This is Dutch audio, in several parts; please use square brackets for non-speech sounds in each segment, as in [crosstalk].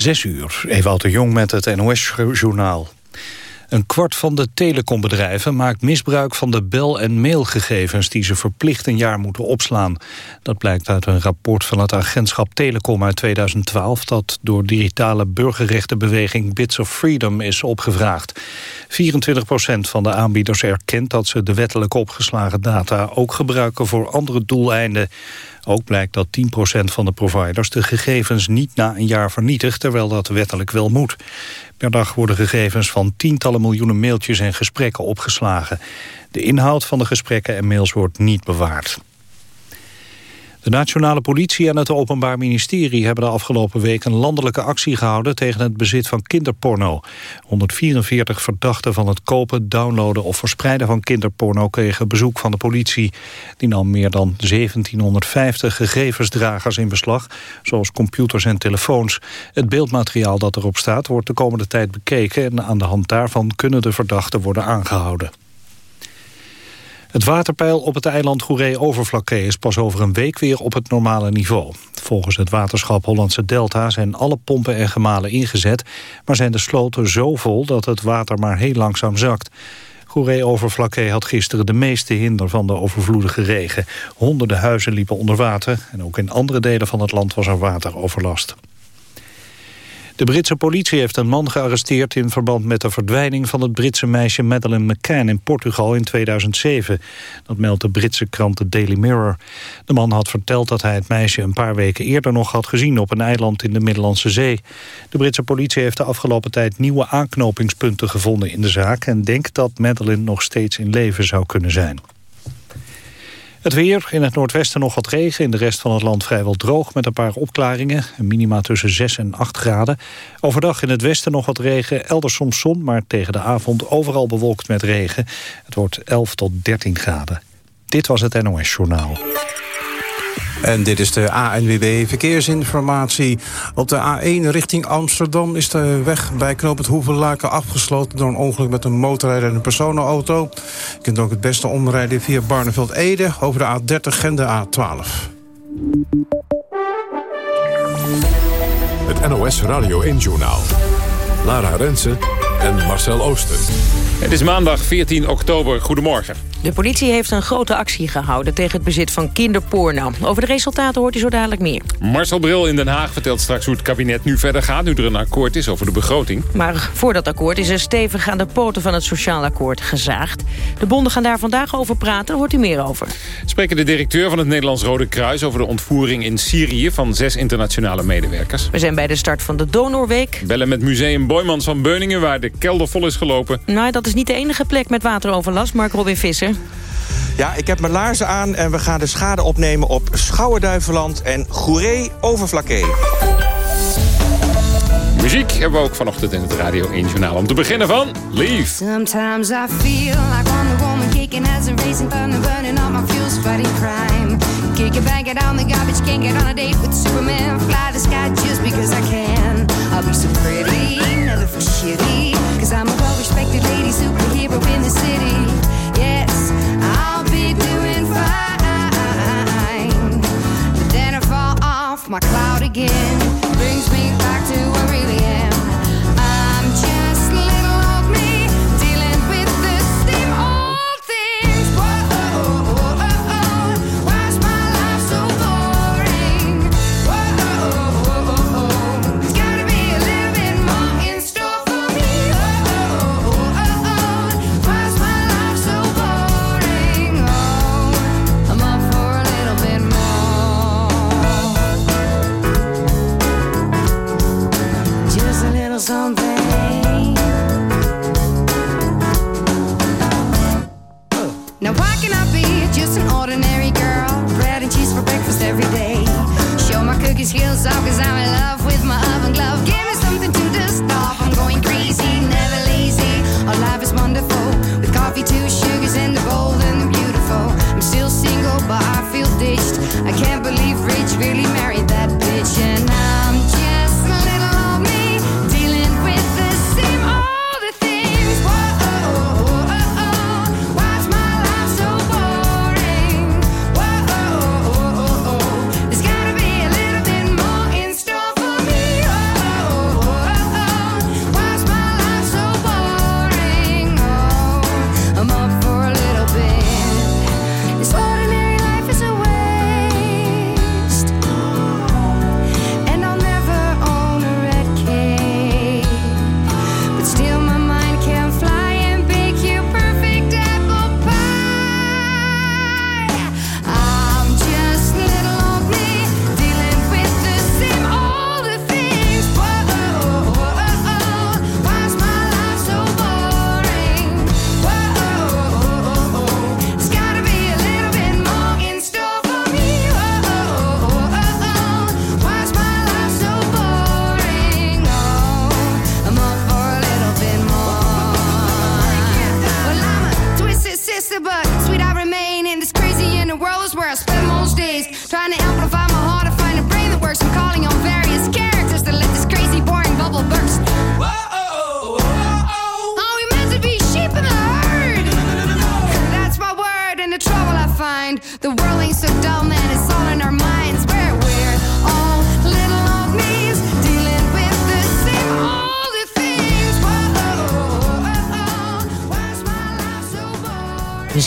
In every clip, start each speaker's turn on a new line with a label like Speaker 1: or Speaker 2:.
Speaker 1: Zes uur, Ewout de Jong met het NOS-journaal. Een kwart van de telecombedrijven maakt misbruik van de bel- en mailgegevens die ze verplicht een jaar moeten opslaan. Dat blijkt uit een rapport van het agentschap Telecom uit 2012 dat door digitale burgerrechtenbeweging Bits of Freedom is opgevraagd. 24 procent van de aanbieders erkent dat ze de wettelijk opgeslagen data ook gebruiken voor andere doeleinden. Ook blijkt dat 10% van de providers de gegevens niet na een jaar vernietigt, terwijl dat wettelijk wel moet. Per dag worden gegevens van tientallen miljoenen mailtjes en gesprekken opgeslagen. De inhoud van de gesprekken en mails wordt niet bewaard. De nationale politie en het Openbaar Ministerie hebben de afgelopen week een landelijke actie gehouden tegen het bezit van kinderporno. 144 verdachten van het kopen, downloaden of verspreiden van kinderporno kregen bezoek van de politie. Die nam meer dan 1750 gegevensdragers in beslag, zoals computers en telefoons. Het beeldmateriaal dat erop staat wordt de komende tijd bekeken en aan de hand daarvan kunnen de verdachten worden aangehouden. Het waterpeil op het eiland Goeree-Overflakkee is pas over een week weer op het normale niveau. Volgens het waterschap Hollandse Delta zijn alle pompen en gemalen ingezet, maar zijn de sloten zo vol dat het water maar heel langzaam zakt. Goeree-Overflakkee had gisteren de meeste hinder van de overvloedige regen. Honderden huizen liepen onder water en ook in andere delen van het land was er wateroverlast. De Britse politie heeft een man gearresteerd in verband met de verdwijning van het Britse meisje Madeleine McCann in Portugal in 2007. Dat meldt de Britse krant The Daily Mirror. De man had verteld dat hij het meisje een paar weken eerder nog had gezien op een eiland in de Middellandse Zee. De Britse politie heeft de afgelopen tijd nieuwe aanknopingspunten gevonden in de zaak en denkt dat Madeleine nog steeds in leven zou kunnen zijn. Het weer, in het noordwesten nog wat regen. In de rest van het land vrijwel droog met een paar opklaringen. Een minima tussen 6 en 8 graden. Overdag in het westen nog wat regen. Elders soms zon, maar tegen de avond overal bewolkt met regen. Het wordt 11 tot 13 graden. Dit was het NOS Journaal.
Speaker 2: En dit is de ANWB Verkeersinformatie. Op de A1 richting Amsterdam is de weg bij Knoop het Hoevenlaken afgesloten... door een ongeluk met een motorrijder en een personenauto. Je kunt ook het beste omrijden via Barneveld-Ede... over de A30 en de A12.
Speaker 3: Het NOS Radio 1-journaal. Lara Rensen en Marcel Ooster.
Speaker 4: Het is maandag 14 oktober. Goedemorgen.
Speaker 5: De politie heeft een grote actie gehouden tegen het bezit van kinderporno. Over de resultaten hoort u zo dadelijk meer.
Speaker 4: Marcel Bril in Den Haag vertelt straks hoe het kabinet nu verder gaat... nu er een akkoord is over de begroting.
Speaker 5: Maar voor dat akkoord is er stevig aan de poten van het sociaal akkoord gezaagd. De bonden gaan daar vandaag over praten, hoort u meer over.
Speaker 4: Spreken de directeur van het Nederlands Rode Kruis... over de ontvoering in Syrië van zes internationale medewerkers.
Speaker 5: We zijn bij de start van de Donorweek.
Speaker 4: Bellen met museum Boymans van Beuningen... waar de kelder vol is gelopen.
Speaker 5: Nou, dat is niet de enige plek met wateroverlast, Mark Robin Visser.
Speaker 6: Ja, ik heb mijn laarzen aan en we gaan de schade opnemen op Schouwen-Duiveland en Goeree Overflakkee.
Speaker 4: Muziek hebben we ook vanochtend in het Radio 1 Journaal. Om te beginnen van Leave.
Speaker 7: Sometimes I feel like Wonder Woman kicking as a racing thunder, burning all my fuels, fighting crime. Kick it, bang it on the garbage, can't get on a date with Superman. Fly the sky just because I can. I'll be so pretty, never for shitty. Well-respected lady superhero in the city. Yes, I'll be doing fine. But then I fall off my cloud again.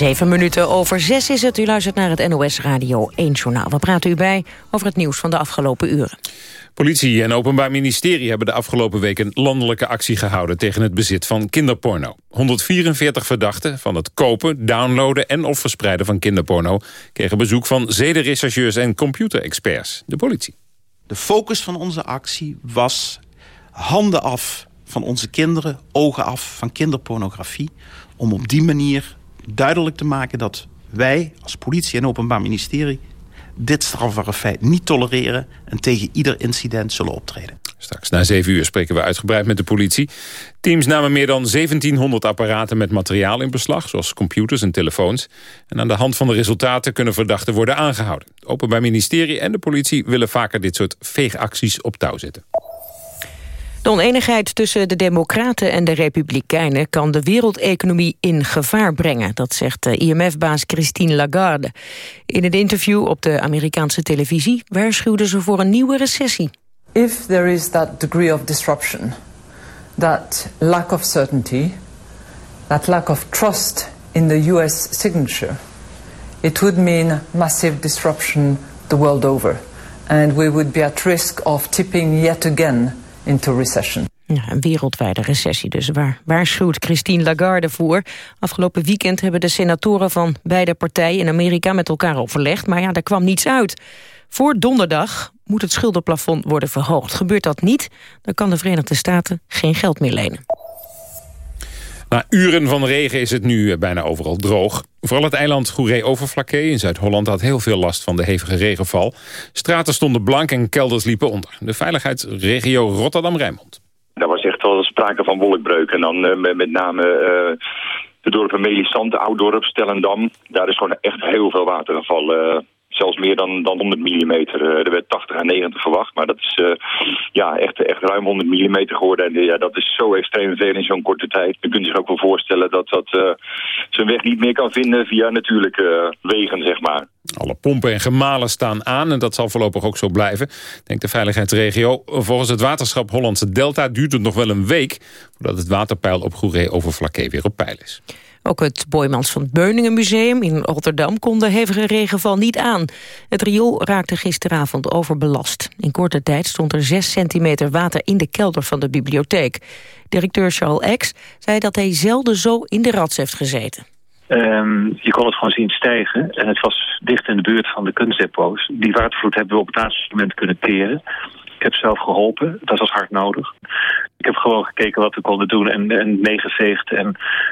Speaker 5: Zeven minuten over zes is het. U luistert naar het NOS Radio 1 Journaal. We praten u bij over het nieuws van de afgelopen uren.
Speaker 4: Politie en Openbaar Ministerie hebben de afgelopen week een landelijke actie gehouden tegen het bezit van kinderporno. 144 verdachten van het kopen, downloaden en of verspreiden van kinderporno kregen bezoek van zedenrechercheurs en computerexperts, de politie.
Speaker 8: De focus van onze actie was handen af van onze kinderen, ogen af van kinderpornografie, om op die manier duidelijk te maken dat wij als politie en openbaar ministerie dit strafbare feit niet tolereren... en tegen ieder incident zullen optreden.
Speaker 4: Straks na zeven uur spreken we uitgebreid met de politie. Teams namen meer dan 1700 apparaten met materiaal in beslag... zoals computers en telefoons. En aan de hand van de resultaten kunnen verdachten worden aangehouden. Het Openbaar Ministerie en de politie willen vaker dit soort veegacties op touw zetten.
Speaker 5: De oneenigheid tussen de Democraten en de Republikeinen... kan de wereldeconomie in gevaar brengen. Dat zegt IMF-baas Christine Lagarde. In een interview op de Amerikaanse televisie... waarschuwde ze voor een nieuwe recessie.
Speaker 9: If there is that degree of disruption... that lack of certainty... that lack of trust in the U.S. signature... it would mean massive disruption the world over. And we would be at risk of tipping yet again into recession.
Speaker 5: Ja, een wereldwijde recessie dus. Waar waarschuwt Christine Lagarde voor? Afgelopen weekend hebben de senatoren van beide partijen in Amerika met elkaar overlegd. Maar ja, daar kwam niets uit. Voor donderdag moet het schuldenplafond worden verhoogd. Gebeurt dat niet, dan kan de Verenigde Staten geen geld meer lenen.
Speaker 4: Na uren van regen is het nu bijna overal droog. Vooral het eiland Goeree-Overflakkee in Zuid-Holland had heel veel last van de hevige regenval. Straten stonden blank en kelders liepen onder. De veiligheidsregio Rotterdam-Rijnmond.
Speaker 10: Daar was echt wel sprake van wolkbreuk. En dan uh, met name uh, de dorpen Melisande, Ouddorp, Stellendam. Daar is gewoon echt heel veel water gevallen zelfs meer dan, dan 100 mm. er werd 80 en 90 verwacht, maar dat is uh, ja, echt, echt ruim 100 mm geworden. En ja, dat is zo extreem veel in zo'n korte tijd. Je kunt zich ook wel voorstellen dat dat zijn weg niet meer kan vinden via natuurlijke wegen, zeg maar.
Speaker 4: Alle pompen en gemalen staan aan en dat zal voorlopig ook zo blijven, denkt de veiligheidsregio. Volgens het waterschap Hollandse Delta duurt het nog wel een week... voordat het waterpeil op Goeree-Overflakkee weer op peil is.
Speaker 5: Ook het Boymans van Beuningen Museum in Rotterdam kon de hevige regenval niet aan. Het riool raakte gisteravond overbelast. In korte tijd stond er 6 centimeter water in de kelder van de bibliotheek. Directeur Charles X zei dat hij zelden zo in de rats heeft gezeten.
Speaker 11: Um, je kon het gewoon zien stijgen. En het was dicht in de buurt van de kunstdepots. Die watervloed hebben we op het laatste moment kunnen keren. Ik heb zelf geholpen. Dat was hard nodig. Ik heb gewoon gekeken wat we konden doen en, en meegeveegd en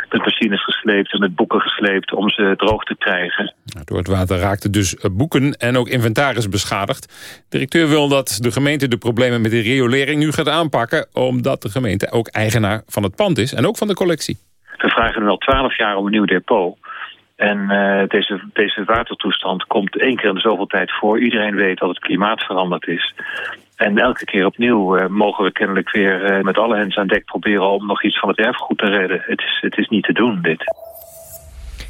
Speaker 11: met machines gesleept en met boeken gesleept om ze droog te krijgen.
Speaker 4: Door het water raakten dus boeken en ook inventaris beschadigd. De directeur wil dat de gemeente de problemen met de riolering nu gaat aanpakken, omdat de gemeente ook eigenaar van het pand is en ook van de collectie.
Speaker 11: We vragen nu al twaalf jaar om een nieuw depot. En uh, deze, deze watertoestand komt één keer in de zoveel tijd voor. Iedereen weet dat het klimaat veranderd is. En elke keer opnieuw uh, mogen we kennelijk weer uh, met alle hens aan dek proberen... om nog iets van het erfgoed te redden. Het is, het is niet te doen, dit.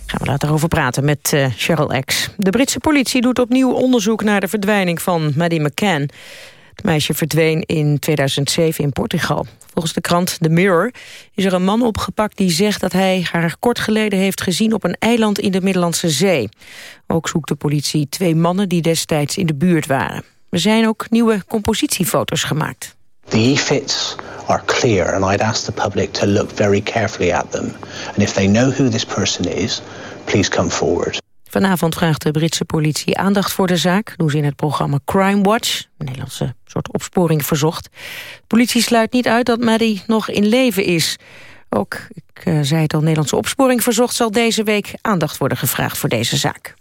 Speaker 5: Gaan we later over praten met Cheryl X. De Britse politie doet opnieuw onderzoek naar de verdwijning van Maddie McCann. Het meisje verdween in 2007 in Portugal. Volgens de krant The Mirror is er een man opgepakt die zegt dat hij haar kort geleden heeft gezien op een eiland in de Middellandse Zee. Ook zoekt de politie twee mannen die destijds in de buurt waren. Er zijn ook nieuwe compositiefoto's gemaakt.
Speaker 12: The e-fits are clear and I'd ask the public to look very carefully at them. And if they know who this person is, please come forward.
Speaker 5: Vanavond vraagt de Britse politie aandacht voor de zaak. Doen ze in het programma Crime Watch, een Nederlandse soort opsporing verzocht. De politie sluit niet uit dat Maddie nog in leven is. Ook, ik uh, zei het al, Nederlandse opsporing verzocht... zal deze week aandacht worden gevraagd voor deze zaak.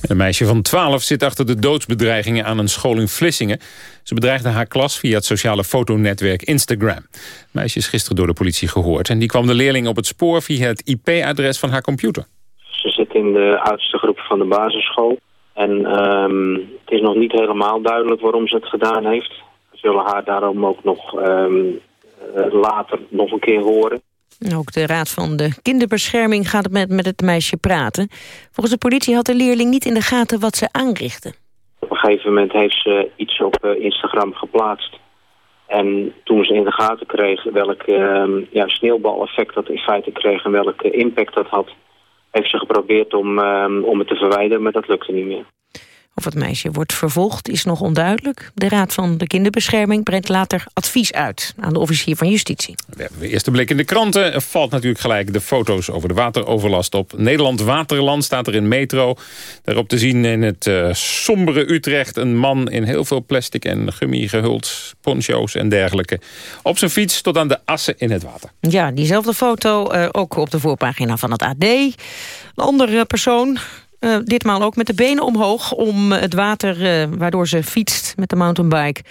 Speaker 4: Een meisje van 12 zit achter de doodsbedreigingen aan een school in Vlissingen. Ze bedreigde haar klas via het sociale fotonetwerk Instagram. Het meisje is gisteren door de politie gehoord... en die kwam de leerling op het spoor via het IP-adres van haar computer.
Speaker 13: In de oudste groep van de basisschool. En um, het is nog niet helemaal duidelijk waarom ze het gedaan heeft. We zullen haar daarom ook nog um, later nog een keer horen.
Speaker 5: Ook de Raad van de Kinderbescherming gaat met, met het meisje praten. Volgens de politie had de leerling niet in de gaten wat ze aanrichtte.
Speaker 13: Op een gegeven moment heeft ze iets op uh, Instagram geplaatst. En toen ze in de gaten kreeg welk uh, ja, sneeuwbaleffect dat in feite kreeg... en welke impact dat had... heeft ze geprobeerd om, ehm, om het te verwijderen, maar dat lukte niet meer.
Speaker 5: Of het meisje wordt vervolgd is nog onduidelijk. De Raad van de Kinderbescherming brengt later advies uit... aan de officier van justitie.
Speaker 4: We hebben weer eerste blik in de kranten. Er valt natuurlijk gelijk de foto's over de wateroverlast op. Nederland Waterland staat er in Metro. Daarop te zien in het uh, sombere Utrecht... een man in heel veel plastic en gummi gehuld, poncho's en dergelijke. Op zijn fiets tot aan de assen in het water.
Speaker 5: Ja, diezelfde foto uh, ook op de voorpagina van het AD. Een andere persoon, uh, ditmaal ook met de benen omhoog om het water uh, waardoor ze fietst met de mountainbike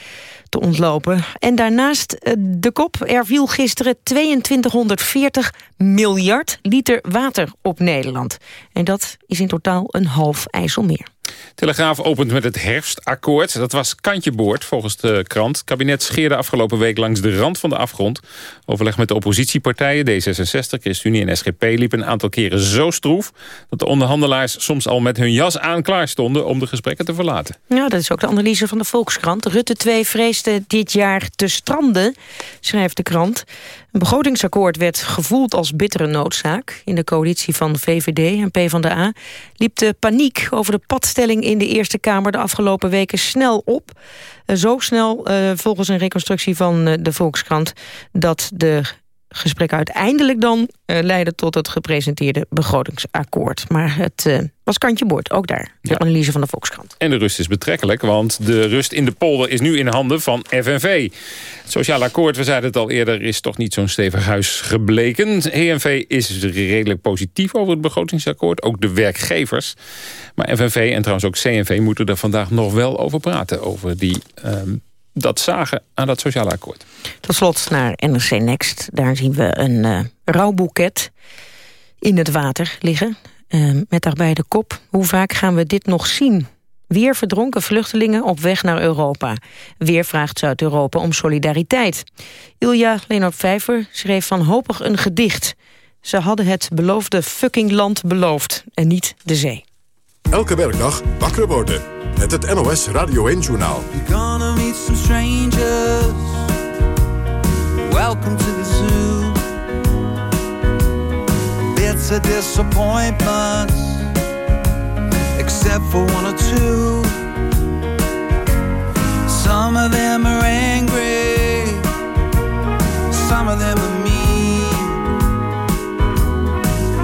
Speaker 5: te ontlopen. En daarnaast de kop. Er viel gisteren 2240 miljard liter water op Nederland. En dat is in totaal een half IJsselmeer.
Speaker 4: Telegraaf opent met het herfstakkoord. Dat was kantje boord, volgens de krant. Het kabinet scheerde afgelopen week langs de rand van de afgrond. Overleg met de oppositiepartijen, D66, ChristenUnie en SGP... liep een aantal keren zo stroef... dat de onderhandelaars soms al met hun jas aan klaar stonden... om de gesprekken te verlaten.
Speaker 5: Ja, dat is ook de analyse van de Volkskrant. Rutte 2 vreesde dit jaar te stranden, schrijft de krant. Een begrotingsakkoord werd gevoeld als bittere noodzaak. In de coalitie van VVD en PvdA liep de paniek over de padstelling in de Eerste Kamer de afgelopen weken snel op. Zo snel, uh, volgens een reconstructie van uh, de Volkskrant, dat de gesprek uiteindelijk dan uh, leidde tot het gepresenteerde begrotingsakkoord. Maar het uh, was kantje boord, ook daar, de ja. analyse van de Volkskrant.
Speaker 4: En de rust is betrekkelijk, want de rust in de polder is nu in handen van FNV. Het sociaal akkoord, we zeiden het al eerder, is toch niet zo'n stevig huis gebleken. ENV is redelijk positief over het begrotingsakkoord, ook de werkgevers. Maar FNV en trouwens ook CNV moeten er vandaag nog wel over praten, over die... Um, dat zagen aan dat sociale akkoord.
Speaker 5: Tot slot naar NRC Next. Daar zien we een uh, rouwboeket in het water liggen. Uh, met daarbij de kop. Hoe vaak gaan we dit nog zien? Weer verdronken vluchtelingen op weg naar Europa. Weer vraagt Zuid-Europa om solidariteit. Ilja Leonard Vijver schreef wanhopig een gedicht. Ze hadden het beloofde fucking land beloofd en niet de zee.
Speaker 3: Elke werkdag wakker worden met het NOS Radio 1-journaal.
Speaker 14: Meet some strangers. Welcome to the zoo. Bits of disappointments, except for one or two. Some of them are angry, some of them are mean.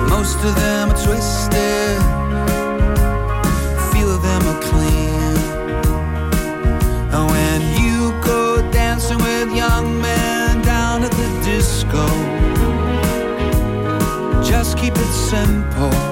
Speaker 14: Most of them are twisted. Keep it simple.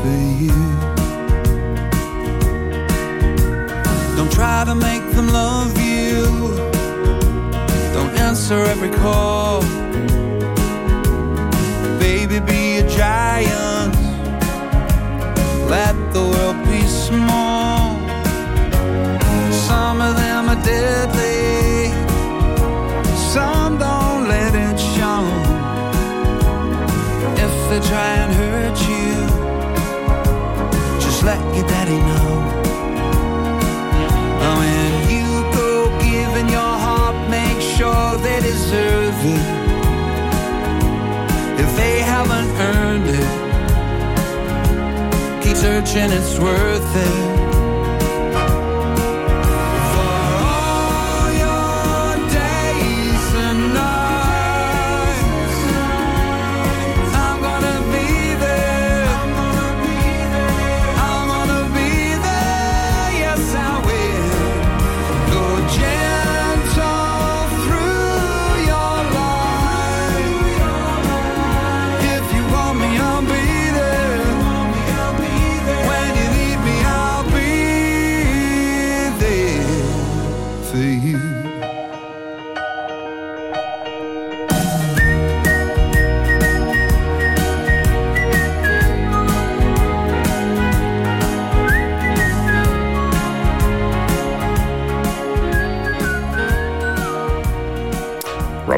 Speaker 14: For you. Don't try to make them love you. Don't answer every call. Baby, be a giant. Let the world be small. Some of them are deadly. Some don't let it show. If they try and hurt you, just let your daddy know. When you go giving your heart, make sure they deserve it. If they haven't earned it, keep searching, it's worth it.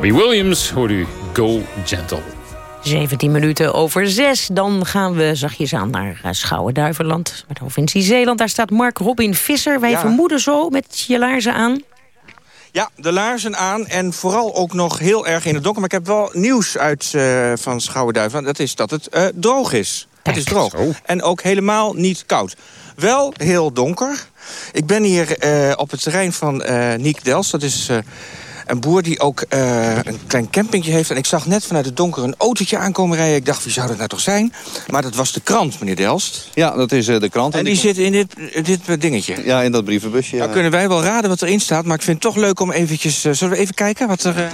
Speaker 4: Robbie Williams hoort u Go Gentle.
Speaker 5: 17 minuten over 6. Dan gaan we zachtjes aan naar uh, Schouwen-Duiveland. Met de provincie Zeeland. Daar staat Mark Robin Visser. Wij
Speaker 15: Ja.
Speaker 5: vermoeden zo met je laarzen aan.
Speaker 15: Ja, de laarzen aan en vooral ook nog heel erg in het donker. Maar ik heb wel nieuws uit uh, van Schouwen-Duiveland. Dat is dat het uh, droog is. Het is droog. En ook helemaal niet koud. Wel heel donker. Ik ben hier uh, op het terrein van uh, Niek Dels. Dat is uh, een boer die ook uh, een klein campingje heeft. En ik zag net vanuit het donker een autootje aankomen rijden. Ik dacht, wie zou dat nou toch zijn? Maar dat was de krant, meneer Delst.
Speaker 16: Ja, dat is uh, de krant.
Speaker 15: En, en die, die zit in dit, dit dingetje?
Speaker 16: Ja, in dat brievenbusje. Ja.
Speaker 15: Nou kunnen wij wel raden wat erin staat. Maar ik vind het toch leuk om eventjes... Uh, zullen we even kijken wat er...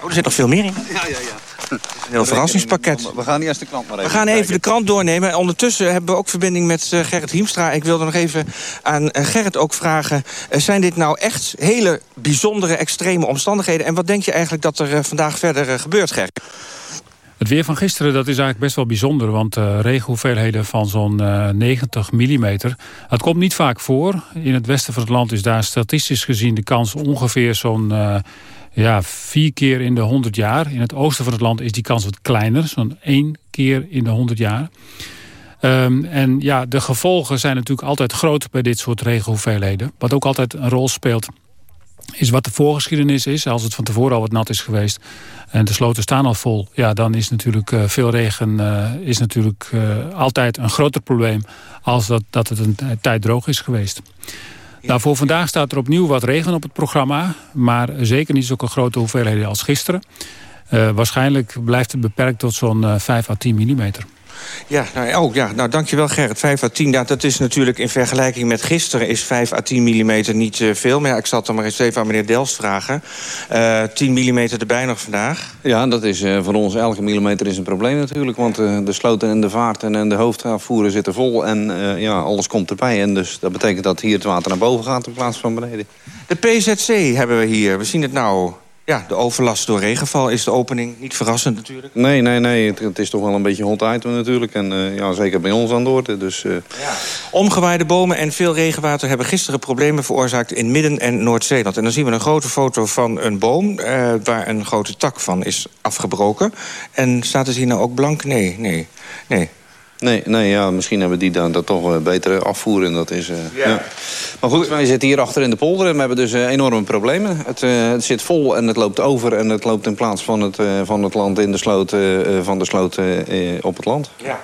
Speaker 15: Oh, er zit nog veel meer in.
Speaker 16: Ja, ja, ja.
Speaker 15: Een heel verrassingspakket.
Speaker 16: We gaan eerst de krant maar even
Speaker 15: We gaan even
Speaker 16: kijken.
Speaker 15: de krant doornemen. En ondertussen hebben we ook verbinding met uh, Gerrit Hiemstra. Ik wilde nog even aan uh, Gerrit ook vragen... Uh, zijn dit nou echt hele bijzondere, extreme omstandigheden? En wat denk je eigenlijk dat er vandaag verder gebeurt, Gerrit?
Speaker 17: Het weer van gisteren dat is eigenlijk best wel bijzonder... want uh, regenhoeveelheden van zo'n uh, 90 mm... het komt niet vaak voor. In het westen van het land is daar statistisch gezien... de kans ongeveer zo'n uh, ja, vier keer in de 100 jaar. In het oosten van het land is die kans wat kleiner. Zo'n één keer in de 100 jaar. Um, en ja, de gevolgen zijn natuurlijk altijd groot... bij dit soort regenhoeveelheden. Wat ook altijd een rol speelt is wat de voorgeschiedenis is. Als het van tevoren al wat nat is geweest en de sloten staan al vol... ja, dan is natuurlijk uh, veel regen uh, is natuurlijk, uh, altijd een groter probleem... als dat, dat het een tijd droog is geweest. Nou, voor vandaag staat er opnieuw wat regen op het programma... maar zeker niet zulke grote hoeveelheden als gisteren. Uh, waarschijnlijk blijft het beperkt tot zo'n uh, 5 à 10 millimeter.
Speaker 15: Ja, nou, oh, ja, nou dankjewel Gerrit. 5 à 10, ja, dat is natuurlijk in vergelijking met gisteren... is 5 à 10 mm niet uh, veel. Maar ja, ik zal het dan maar eens even aan meneer Delst vragen. Uh, 10 mm erbij nog vandaag.
Speaker 16: Ja, dat is uh, voor ons elke millimeter is een probleem natuurlijk. Want uh, de sloten en de vaarten en de hoofdafvoeren zitten vol. En ja, alles komt erbij. En dus dat betekent dat hier het water naar boven gaat in plaats van beneden.
Speaker 15: De PZC hebben we hier. We zien het nou... Ja, de overlast door regenval is de opening. Niet verrassend natuurlijk.
Speaker 16: Nee, nee, nee. Het, het is toch wel een beetje hot item natuurlijk. En uh, ja, zeker bij ons aan de orde. Dus, uh...
Speaker 15: ja. Omgewaaide bomen en veel regenwater hebben gisteren problemen veroorzaakt in Midden- en Noord-Zeeland. En dan zien we een grote foto van een boom uh, waar een grote tak van is afgebroken. En staat er hier nou ook blank? Nee, nee, nee.
Speaker 16: Nee, nee ja, misschien hebben die dan dat toch uh, betere afvoeren. Dat is, uh, ja. ja. Maar goed, wij zitten hier achter in de polder en we hebben dus uh, enorme problemen. Het, uh, het, zit vol en het loopt over en het loopt in plaats van het, van het land in de sloot, van de sloot op het land.
Speaker 15: Ja.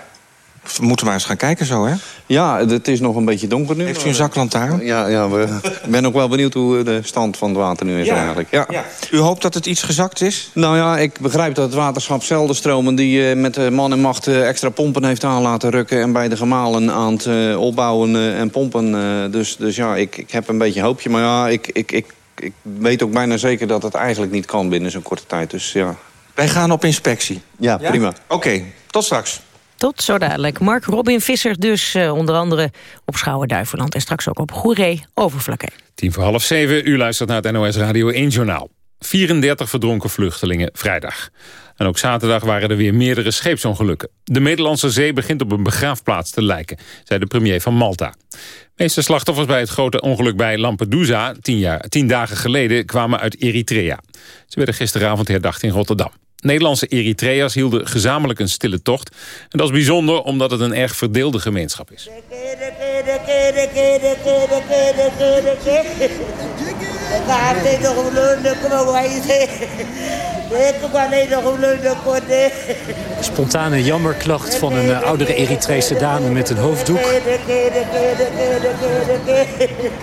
Speaker 15: We moeten maar eens gaan kijken zo, hè?
Speaker 16: Ja, het is nog een beetje donker nu.
Speaker 15: Heeft u een zaklantaarn?
Speaker 16: Ja, ja we, ik ben ook wel benieuwd hoe de stand van het water nu is
Speaker 15: ja,
Speaker 16: eigenlijk. Ja.
Speaker 15: ja. U hoopt dat het iets gezakt is?
Speaker 16: Nou ja, ik begrijp dat het waterschap Zeldenstromen... die uh, met de man en macht uh, extra pompen heeft aan laten rukken... en bij de gemalen aan het uh, opbouwen en pompen. dus, dus ja, ik, ik heb een beetje hoopje. Maar ja, ik, ik, ik, ik weet ook bijna zeker dat het eigenlijk niet kan binnen zo'n korte tijd. Dus ja...
Speaker 15: Wij gaan op inspectie.
Speaker 16: Ja, ja? prima.
Speaker 15: Oké, okay, tot straks.
Speaker 5: Tot zo dadelijk. Mark Robin Visser dus uh, onder andere op Schouwen-Duiveland... en straks ook op Goeree Overflakke.
Speaker 4: Tien voor half zeven, u luistert naar het NOS Radio 1 Journaal. 34 verdronken vluchtelingen vrijdag. En ook zaterdag waren er weer meerdere scheepsongelukken. De Middellandse Zee begint op een begraafplaats te lijken, zei de premier van Malta. De meeste slachtoffers bij het grote ongeluk bij Lampedusa... tien, jaar, tien dagen geleden kwamen uit Eritrea. Ze werden gisteravond herdacht in Rotterdam. Nederlandse Eritreërs hielden gezamenlijk een stille tocht. En dat is bijzonder omdat het een erg verdeelde gemeenschap is.
Speaker 18: Spontane jammerklacht van een uh, oudere Eritrese dame met een hoofddoek.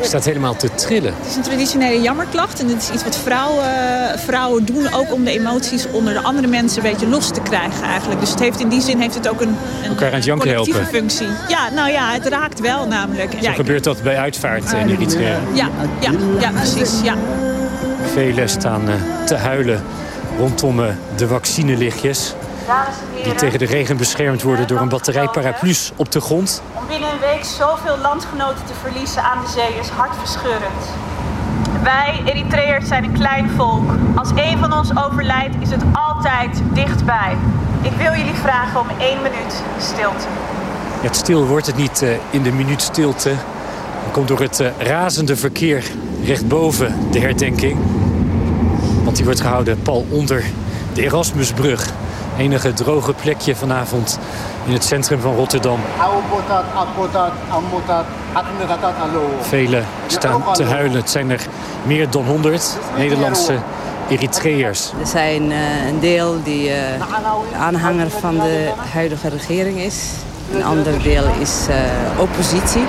Speaker 18: Staat helemaal te trillen.
Speaker 19: Het is een traditionele jammerklacht en het is iets wat vrouwen, vrouwen doen ook om de emoties onder de andere mensen een beetje los te krijgen eigenlijk. Dus het heeft in die zin heeft het ook een, een
Speaker 18: Elkaar aan het janken
Speaker 19: collectieve
Speaker 18: helpen.
Speaker 19: functie. Ja, nou ja, het raakt wel namelijk.
Speaker 18: Zo
Speaker 19: ja,
Speaker 18: gebeurt dat bij uitvaart in Eritrea.
Speaker 19: Ja, ja, ja, precies. Ja.
Speaker 18: Velen staan uh, te huilen rondom uh, de vaccinelichtjes. Die tegen de regen beschermd worden door een batterij paraplu's op de grond.
Speaker 20: Om binnen een week zoveel landgenoten te verliezen aan de zee is hartverscheurend. Wij, Eritreërs, zijn een klein volk. Als één van ons overlijdt, is het altijd dichtbij. Ik wil jullie vragen om één minuut stilte.
Speaker 18: Het stil wordt het niet uh, in de minuut stilte. Dat komt door het uh, razende verkeer recht boven de herdenking. Die wordt gehouden pal onder de Erasmusbrug. Enige droge plekje vanavond in het centrum van Rotterdam. Velen staan te huilen. Het zijn er meer dan 100 Nederlandse Eritreërs.
Speaker 21: Er zijn uh, een deel die uh, aanhanger van de huidige regering is. Een ander deel is uh, oppositie.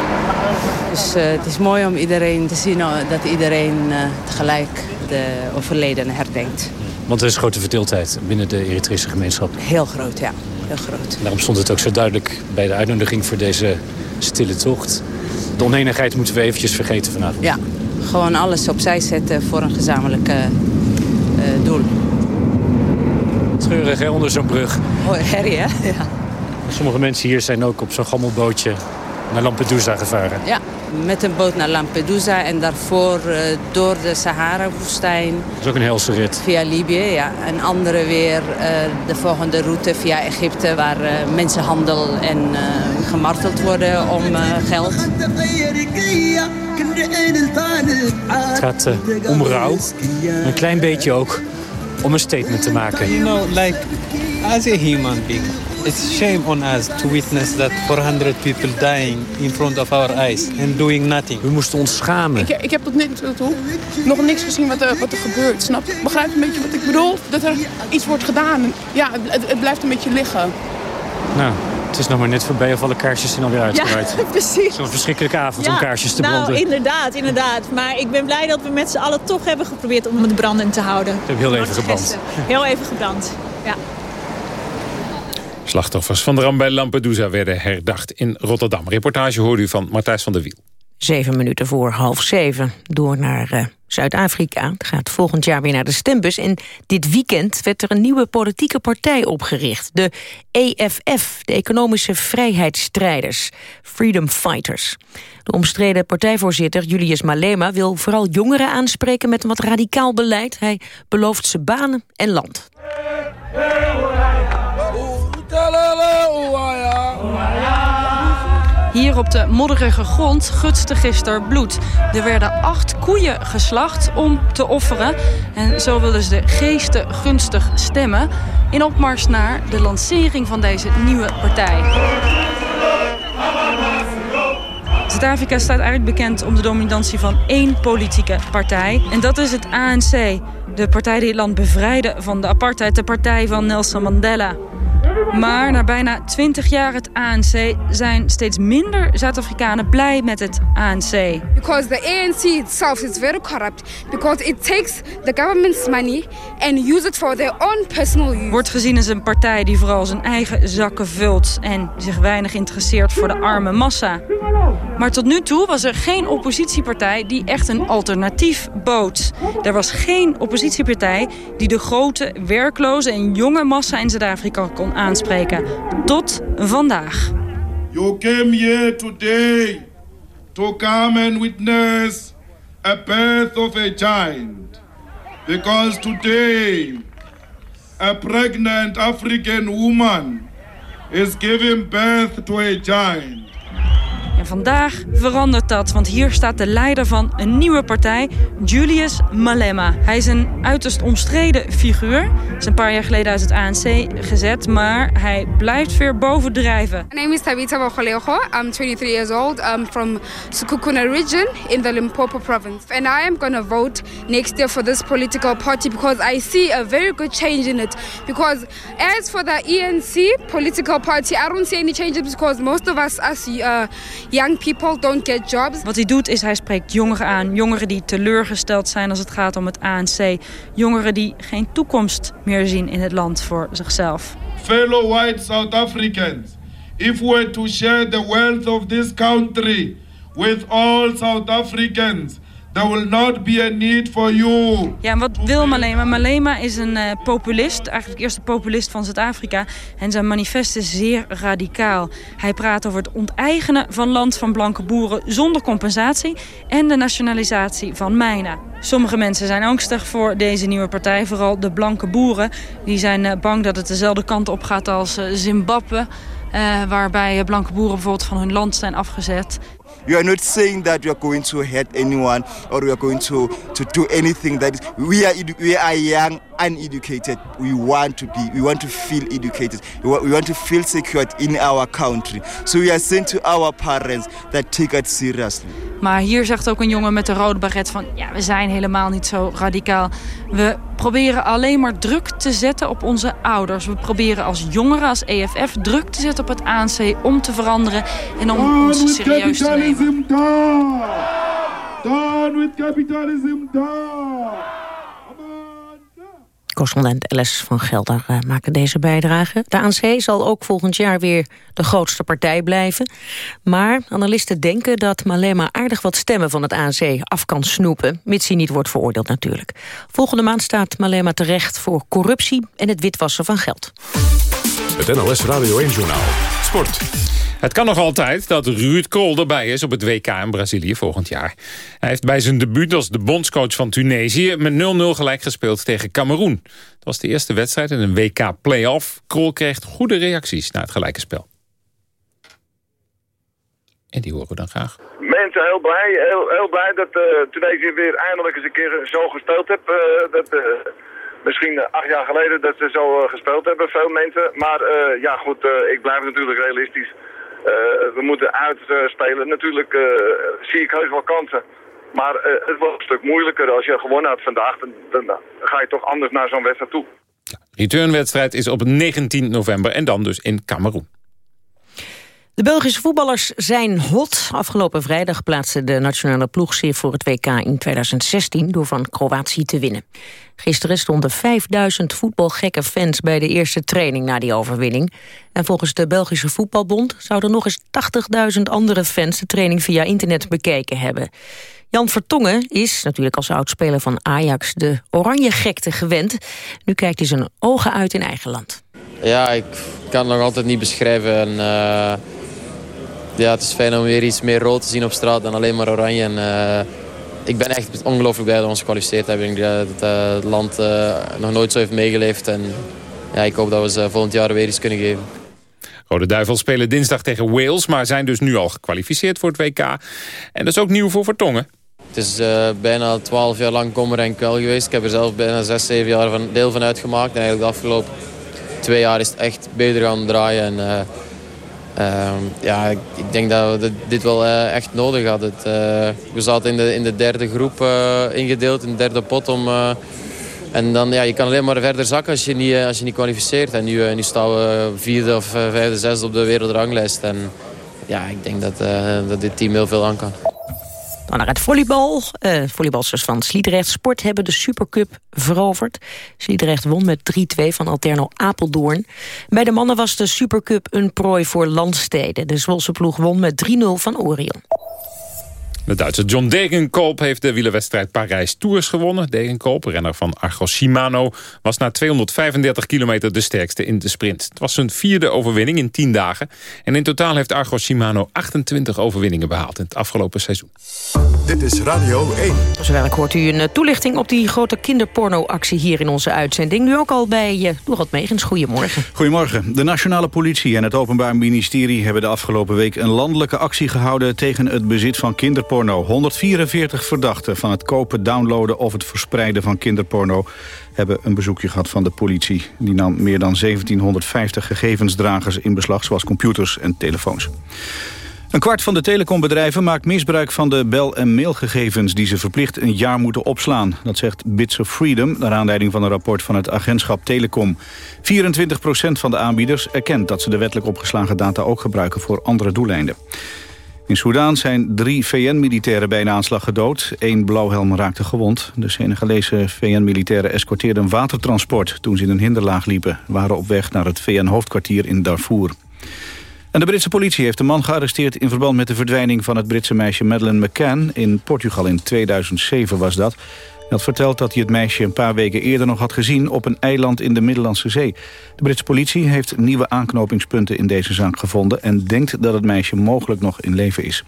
Speaker 21: Dus het is mooi om iedereen te zien dat iedereen tegelijk de overledenen herdenkt.
Speaker 18: Want er is grote verdeeldheid binnen de Eritrese gemeenschap.
Speaker 21: Heel groot, ja. Heel groot.
Speaker 18: Daarom stond het ook zo duidelijk bij de uitnodiging voor deze stille tocht. De oneenigheid moeten we eventjes vergeten vanavond.
Speaker 21: Ja, gewoon alles opzij zetten voor een gezamenlijke uh, doel.
Speaker 18: Treurig hè, onder zo'n brug.
Speaker 21: Oh, herrie hè? Ja.
Speaker 18: Sommige mensen hier zijn ook op zo'n gammelbootje naar Lampedusa gevaren.
Speaker 21: Ja, met een boot naar Lampedusa en daarvoor uh, door de Sahara-woestijn.
Speaker 18: Dat is ook een helse rit.
Speaker 21: Via Libië, ja. En andere weer uh, de volgende route via Egypte... waar uh, mensenhandel en gemarteld worden om geld.
Speaker 18: Het gaat om rouw. Een klein beetje ook om een statement te maken.
Speaker 22: You know, like, as a human being... It's shame on us to witness that 400 people dying in front of our eyes and doing nothing.
Speaker 18: We moesten ons schamen.
Speaker 23: Ik, ik heb tot niks, toe nog niks gezien wat er, wat er gebeurt. Snap je? Begrijp een beetje wat ik bedoel? Dat er iets wordt gedaan. Ja, het, het blijft een beetje liggen.
Speaker 18: Nou, het is nog maar net voorbij of alle kaarsjes zijn alweer uitgebreid.
Speaker 23: Ja, [laughs] precies.
Speaker 18: Zo'n verschrikkelijke avond
Speaker 23: ja,
Speaker 18: om kaarsjes te
Speaker 23: nou,
Speaker 18: branden.
Speaker 23: Nou, inderdaad, inderdaad. Maar ik ben blij dat we met z'n allen toch hebben geprobeerd om het branden te houden. Ik
Speaker 18: heb heel even gebrand.
Speaker 23: Heel even gebrand, ja.
Speaker 4: Slachtoffers van de ramp bij Lampedusa werden herdacht in Rotterdam. Reportage hoorde u van Martijs van der Wiel.
Speaker 5: Zeven minuten voor half zeven. Door naar uh, Zuid-Afrika. Het gaat volgend jaar weer naar de stembus. En dit weekend werd er een nieuwe politieke partij opgericht. De EFF, de Economische Vrijheidsstrijders. Freedom Fighters. De omstreden partijvoorzitter Julius Malema wil vooral jongeren aanspreken met een wat radicaal beleid. Hij belooft ze banen en land.
Speaker 24: Hier op de modderige grond gutste gisteren bloed. Er werden acht koeien geslacht om te offeren. En zo wilden ze de geesten gunstig stemmen... in opmars naar de lancering van deze nieuwe partij. Zuid-Afrika staat eigenlijk bekend om de dominantie van één politieke partij. En dat is het ANC. De partij die het land bevrijdde van de apartheid. De partij van Nelson Mandela. Maar na bijna 20 jaar het ANC zijn steeds minder Zuid-Afrikanen blij met het ANC.
Speaker 25: Because the ANC itself is very corrupt because it takes the government's money and use it for their own personal use.
Speaker 24: Wordt gezien als een partij die vooral zijn eigen zakken vult en zich weinig interesseert voor de arme massa. Maar tot nu toe was er geen oppositiepartij die echt een alternatief bood. Er was geen oppositiepartij die de grote, werkloze en jonge massa in Zuid-Afrika kon aanspreken. Tot vandaag.
Speaker 26: You came here today to come and witness a birth of a child. Because today a pregnant African woman is giving birth to a child.
Speaker 24: Vandaag verandert dat, want hier staat de leider van een nieuwe partij, Julius Malema. Hij is een uiterst omstreden figuur. Is een paar jaar geleden uit het ANC gezet, maar hij blijft weer bovendrijven.
Speaker 25: My name is Tabitha Bakolego. I'm 23 years old. I'm from Sukukuna region in the Limpopo province. And I am going to vote next year for this political party because I see a very good change in it. Because as for the ENC political party, I don't see any changes because most of us as young people don't get jobs.
Speaker 24: Wat hij doet is hij spreekt jongeren aan. Jongeren die teleurgesteld zijn als het gaat om het ANC. Jongeren die geen toekomst meer zien in het land voor zichzelf.
Speaker 26: Fellow white South Africans, if we were to share the wealth of this country with all South Africans, there will not be a need for you.
Speaker 24: Ja, en wat wil Malema? Malema is een uh, populist, eigenlijk de eerste populist van Zuid-Afrika. En zijn manifest is zeer radicaal. Hij praat over het onteigenen van land van blanke boeren zonder compensatie en de nationalisatie van mijnen. Sommige mensen zijn angstig voor deze nieuwe partij, vooral de blanke boeren. Die zijn uh, bang dat het dezelfde kant op gaat als uh, Zimbabwe, waarbij blanke boeren bijvoorbeeld van hun land zijn afgezet.
Speaker 27: We are not saying that we are going to hurt anyone or we are going to, to do anything that is, we are we are young uneducated we want to be we want to feel educated we want, we want to feel secured in our country so we are saying to our parents that take it seriously
Speaker 24: Maar hier zegt ook een jongen met de rode baret van... ja, we zijn helemaal niet zo radicaal. We proberen alleen maar druk te zetten op onze ouders. We proberen als jongeren, als EFF, druk te zetten op het ANC... om te veranderen en om ons serieus te nemen.
Speaker 26: Down with capitalism, down!
Speaker 5: Correspondent Alice van Gelder uh, deze bijdrage. De ANC zal ook volgend jaar weer de grootste partij blijven. Maar analisten denken dat Malema aardig wat stemmen van het ANC af kan snoepen. Mits hij niet wordt veroordeeld natuurlijk. Volgende maand staat Malema terecht voor corruptie en het witwassen van geld.
Speaker 3: Het NLS Radio 1 Journaal. Sport.
Speaker 4: Het kan nog altijd dat Ruud Krol erbij is op het WK in Brazilië volgend jaar. Hij heeft bij zijn debuut als de bondscoach van Tunesië... met 0-0 gelijk gespeeld tegen Cameroen. Het was de eerste wedstrijd in een WK-playoff. Krol kreeg goede reacties na het gelijke spel. En die horen we dan graag.
Speaker 28: Mensen heel blij, heel, blij dat uh, Tunesië weer eindelijk eens een keer zo gespeeld heeft. Uh, dat, uh, misschien acht jaar geleden dat ze zo gespeeld hebben, veel mensen. Maar ja goed, ik blijf natuurlijk realistisch. Uh, we moeten uitspelen. Natuurlijk uh, zie ik heus wel kansen. Maar uh, het wordt een stuk moeilijker. Als je gewonnen had vandaag, dan, dan ga je toch anders naar zo'n wedstrijd toe.
Speaker 4: Returnwedstrijd is op 19 november en dan dus in Cameroen.
Speaker 5: De Belgische voetballers zijn hot. Afgelopen vrijdag plaatste de nationale ploeg zich voor het WK in 2016... door van Kroatië te winnen. Gisteren stonden 5000 voetbalgekke fans bij de eerste training na die overwinning. En volgens de Belgische Voetbalbond zouden nog eens 80.000 andere fans de training via internet bekeken hebben. Jan Vertongen is, natuurlijk als oudspeler van Ajax, de oranje gekte gewend. Nu kijkt hij zijn ogen uit in eigen land.
Speaker 29: Ja, ik kan nog altijd niet beschrijven. En, uh, ja, het is fijn om weer iets meer rood te zien op straat dan alleen maar oranje. En, uh, ik ben echt ongelooflijk blij dat we ons gekwalificeerd hebben. Ik denk dat uh, het land nog nooit zo heeft meegeleefd. En ja, ik hoop dat we ze volgend jaar weer iets kunnen geven.
Speaker 4: Rode Duivels spelen dinsdag tegen Wales... maar zijn dus nu al gekwalificeerd voor het WK. En dat is ook nieuw voor Vertongen.
Speaker 29: Het is uh, bijna twaalf jaar lang kommer en kwel geweest. Ik heb er zelf bijna zes, zeven jaar van, deel van uitgemaakt. En eigenlijk de afgelopen twee jaar is het echt beter gaan draaien. En, uh, ja, ik, denk dat we dit wel uh, echt nodig hadden. Het, we zaten in de, in de derde groep ingedeeld, in de derde pot. Om, en dan, ja, je kan alleen maar verder zakken als je niet, als je niet kwalificeert. En nu, nu staan we vierde of vijfde, zesde op de wereldranglijst. En ja, ik denk dat, dat dit team heel veel aan kan.
Speaker 5: Dan naar het volleybal. Uh, volleybalsters van Sliedrecht Sport hebben de Supercup veroverd. Sliedrecht won met 3-2 van Alterno Apeldoorn. Bij de mannen was de Supercup een prooi voor landsteden. De Zwolse ploeg won met 3-0 van Orion.
Speaker 4: De Duitse John Degenkolb heeft de wielerwedstrijd Parijs Tours gewonnen. Degenkolb, renner van Argos Shimano, was na 235 kilometer de sterkste in de sprint. Het was zijn vierde overwinning in 10 dagen. En in totaal heeft Argos Shimano 28 overwinningen behaald in het afgelopen seizoen.
Speaker 3: Dit is Radio 1.
Speaker 5: Zo ik hoort u een toelichting op die grote kinderporno-actie hier in onze uitzending. Nu ook al bij uh, Dorot Megens. Goedemorgen.
Speaker 1: Goedemorgen. De Nationale Politie en het Openbaar Ministerie hebben de afgelopen week een landelijke actie gehouden tegen het bezit van kinderporno kinderporno. 144 verdachten van het kopen, downloaden of het verspreiden van kinderporno... hebben een bezoekje gehad van de politie. Die nam meer dan 1750 gegevensdragers in beslag... zoals computers en telefoons. Een kwart van de telecombedrijven maakt misbruik van de bel- en mailgegevens... die ze verplicht een jaar moeten opslaan. Dat zegt Bits of Freedom, naar aanleiding van een rapport van het agentschap Telecom. 24% van de aanbieders erkent dat ze de wettelijk opgeslagen data ook gebruiken voor andere doeleinden. In Soudaan zijn drie VN-militairen bij een aanslag gedood. Eén blauwhelm raakte gewond. De Senegalese VN-militairen escorteerden een watertransport... toen ze in een hinderlaag liepen. waren op weg naar het VN-hoofdkwartier in Darfur. En de Britse politie heeft een man gearresteerd... in verband met de verdwijning van het Britse meisje Madeleine McCann... in Portugal in 2007 was dat. Hij had verteld dat hij het meisje een paar weken eerder nog had gezien... op een eiland in de Middellandse Zee. De Britse politie heeft nieuwe aanknopingspunten in deze zaak gevonden... en denkt dat het meisje mogelijk nog in leven is.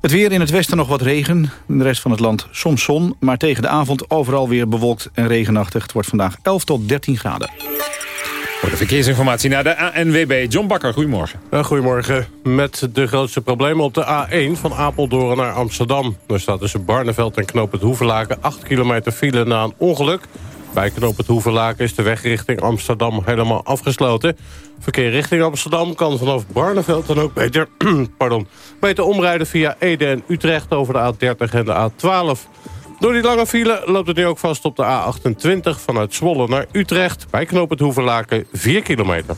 Speaker 1: Het weer in het westen nog wat regen. In de rest van het land soms zon, maar tegen de avond overal weer bewolkt en regenachtig. Het wordt vandaag 11 tot 13 graden.
Speaker 4: Voor de verkeersinformatie naar de ANWB. John Bakker, goedemorgen.
Speaker 30: goedemorgen. Met de grootste problemen op de A1 van Apeldoorn naar Amsterdam. Er staat tussen Barneveld en Knoop het Hoevelaken 8 kilometer file na een ongeluk. Bij Knoop het is de weg richting Amsterdam helemaal afgesloten. Verkeer richting Amsterdam kan vanaf Barneveld dan ook beter, [clears throat] pardon, beter omrijden via Ede en Utrecht over de A30 en de A12. Door die lange file loopt het nu ook vast op de A28 vanuit Zwolle naar Utrecht. Bij Knoop het Hoevelaken 4 kilometer.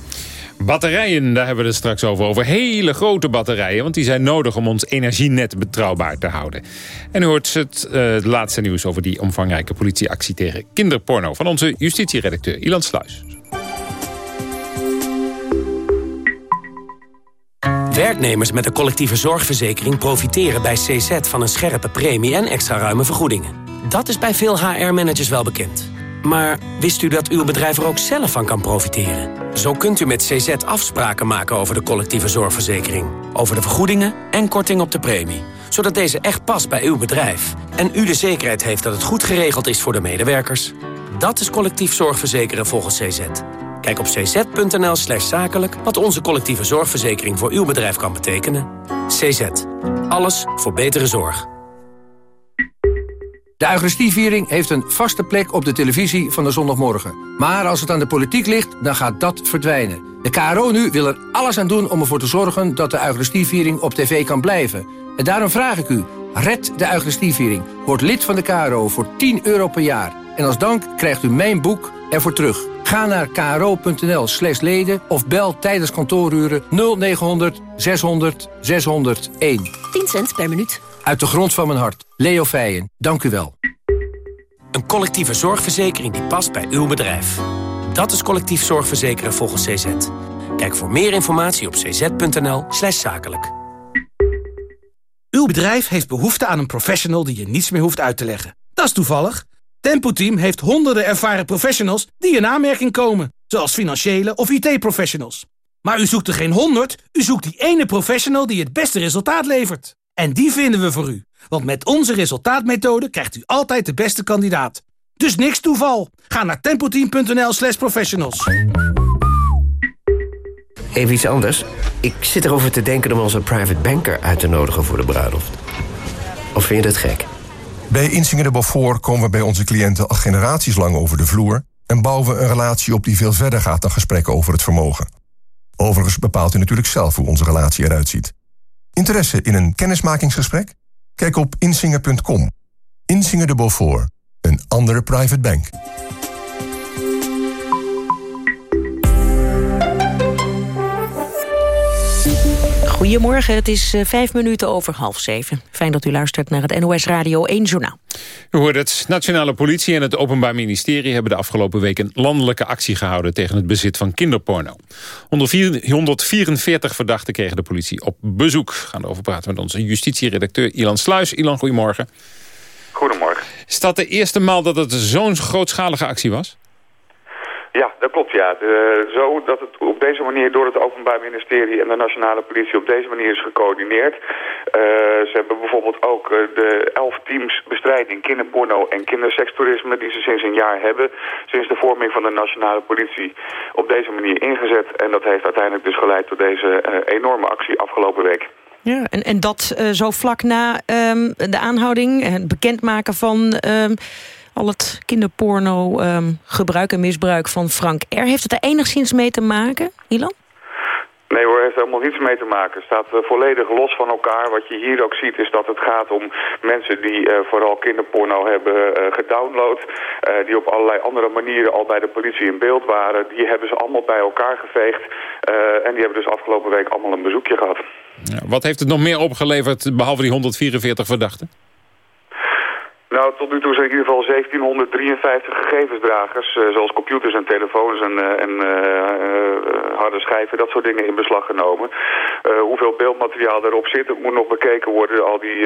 Speaker 4: Batterijen, daar hebben we het straks over. Over hele grote batterijen, want die zijn nodig om ons energienet betrouwbaar te houden. En u hoort het, uh, het laatste nieuws over die omvangrijke politieactie tegen kinderporno... van onze justitieredacteur Ilan Sluis.
Speaker 31: Werknemers met een collectieve zorgverzekering profiteren bij CZ van een scherpe premie en extra ruime vergoedingen. Dat is bij veel HR-managers wel bekend. Maar wist u dat uw bedrijf er ook zelf van kan profiteren? Zo kunt u met CZ afspraken maken over de collectieve zorgverzekering. Over de vergoedingen en korting op de premie. Zodat deze echt past bij uw bedrijf. En u de zekerheid heeft dat het goed geregeld is voor de medewerkers. Dat is collectief zorgverzekeren volgens CZ. Kijk op cz.nl slash zakelijk wat onze collectieve zorgverzekering voor uw bedrijf kan betekenen. CZ. Alles voor betere zorg.
Speaker 32: De Eucharistieviering heeft een vaste plek op de televisie van de zondagmorgen. Maar als het aan de politiek ligt, dan gaat dat verdwijnen. De KRO nu wil er alles aan doen om ervoor te zorgen... dat de Eucharistieviering op tv kan blijven. En daarom vraag ik u, red de Eucharistieviering. Word lid van de KRO voor 10 euro per jaar. En als dank krijgt u mijn boek ervoor terug. Ga naar kro.nl slash leden of bel tijdens kantooruren 0900 600 601.
Speaker 33: 10 cent per minuut.
Speaker 32: Uit de grond van mijn hart. Leo Feijen, dank u wel.
Speaker 31: Een collectieve zorgverzekering die past bij uw bedrijf. Dat is collectief zorgverzekeren volgens CZ. Kijk voor meer informatie op cz.nl slash zakelijk.
Speaker 34: Uw bedrijf heeft behoefte aan een professional die je niets meer hoeft uit te leggen. Dat is toevallig. Tempo Team heeft honderden ervaren professionals die in aanmerking komen. Zoals financiële of IT-professionals. Maar u zoekt er geen honderd, u zoekt die ene professional die het beste resultaat levert. En die vinden we voor u. Want met onze resultaatmethode krijgt u altijd de beste kandidaat. Dus niks toeval. Ga naar tempoteam.nl slash professionals.
Speaker 35: Even iets anders. Ik zit erover te denken om onze private banker uit te nodigen voor de bruiloft. Of vind je dat gek?
Speaker 36: Bij Insinger de Beaufort komen we bij onze cliënten al generaties lang over de vloer... en bouwen we een relatie op die veel verder gaat dan gesprekken over het vermogen. Overigens bepaalt u natuurlijk zelf hoe onze relatie eruit ziet. Interesse in een kennismakingsgesprek? Kijk op insinger.com. Insinger de Beaufort, een andere private bank.
Speaker 5: Goedemorgen, het is uh, vijf minuten over half zeven. Fijn dat u luistert naar het NOS Radio 1 Journaal.
Speaker 4: U hoort het. Nationale Politie en het Openbaar Ministerie... hebben de afgelopen week een landelijke actie gehouden... tegen het bezit van kinderporno. 144 verdachten kregen de politie op bezoek. We gaan erover praten met onze justitieredacteur Ilan Sluis. Ilan, goedemorgen.
Speaker 37: Goedemorgen.
Speaker 4: Is dat de eerste maal dat het zo'n grootschalige actie was?
Speaker 37: Ja, dat klopt ja. Zo dat het op deze manier door het Openbaar Ministerie en de Nationale Politie op deze manier is gecoördineerd. Uh, ze hebben bijvoorbeeld ook uh, de elf teams bestrijding kinderporno en kindersekstoerisme die ze sinds een jaar hebben. Sinds de vorming van de Nationale Politie op deze manier ingezet. En dat heeft uiteindelijk dus geleid tot deze uh, enorme actie afgelopen week.
Speaker 5: Ja, en, en dat zo vlak na um, de aanhouding, het bekendmaken van... Um, al het kinderporno um, gebruik en misbruik van Frank R. Heeft het er enigszins mee te maken, Ilan?
Speaker 37: Nee hoor, heeft helemaal niets mee te maken. Het staat uh, volledig los van elkaar. Wat je hier ook ziet is dat het gaat om mensen die uh, vooral kinderporno hebben uh, gedownload. die op allerlei andere manieren al bij de politie in beeld waren. Die hebben ze allemaal bij elkaar geveegd. en die hebben dus afgelopen week allemaal een bezoekje gehad.
Speaker 4: Ja, wat heeft het nog meer opgeleverd behalve die 144 verdachten?
Speaker 37: Nou, tot nu toe zijn in ieder geval 1753 gegevensdragers, uh, zoals computers en telefoons en, uh, en uh, harde schijven, dat soort dingen in beslag genomen. hoeveel beeldmateriaal erop zit, moet nog bekeken worden. Al die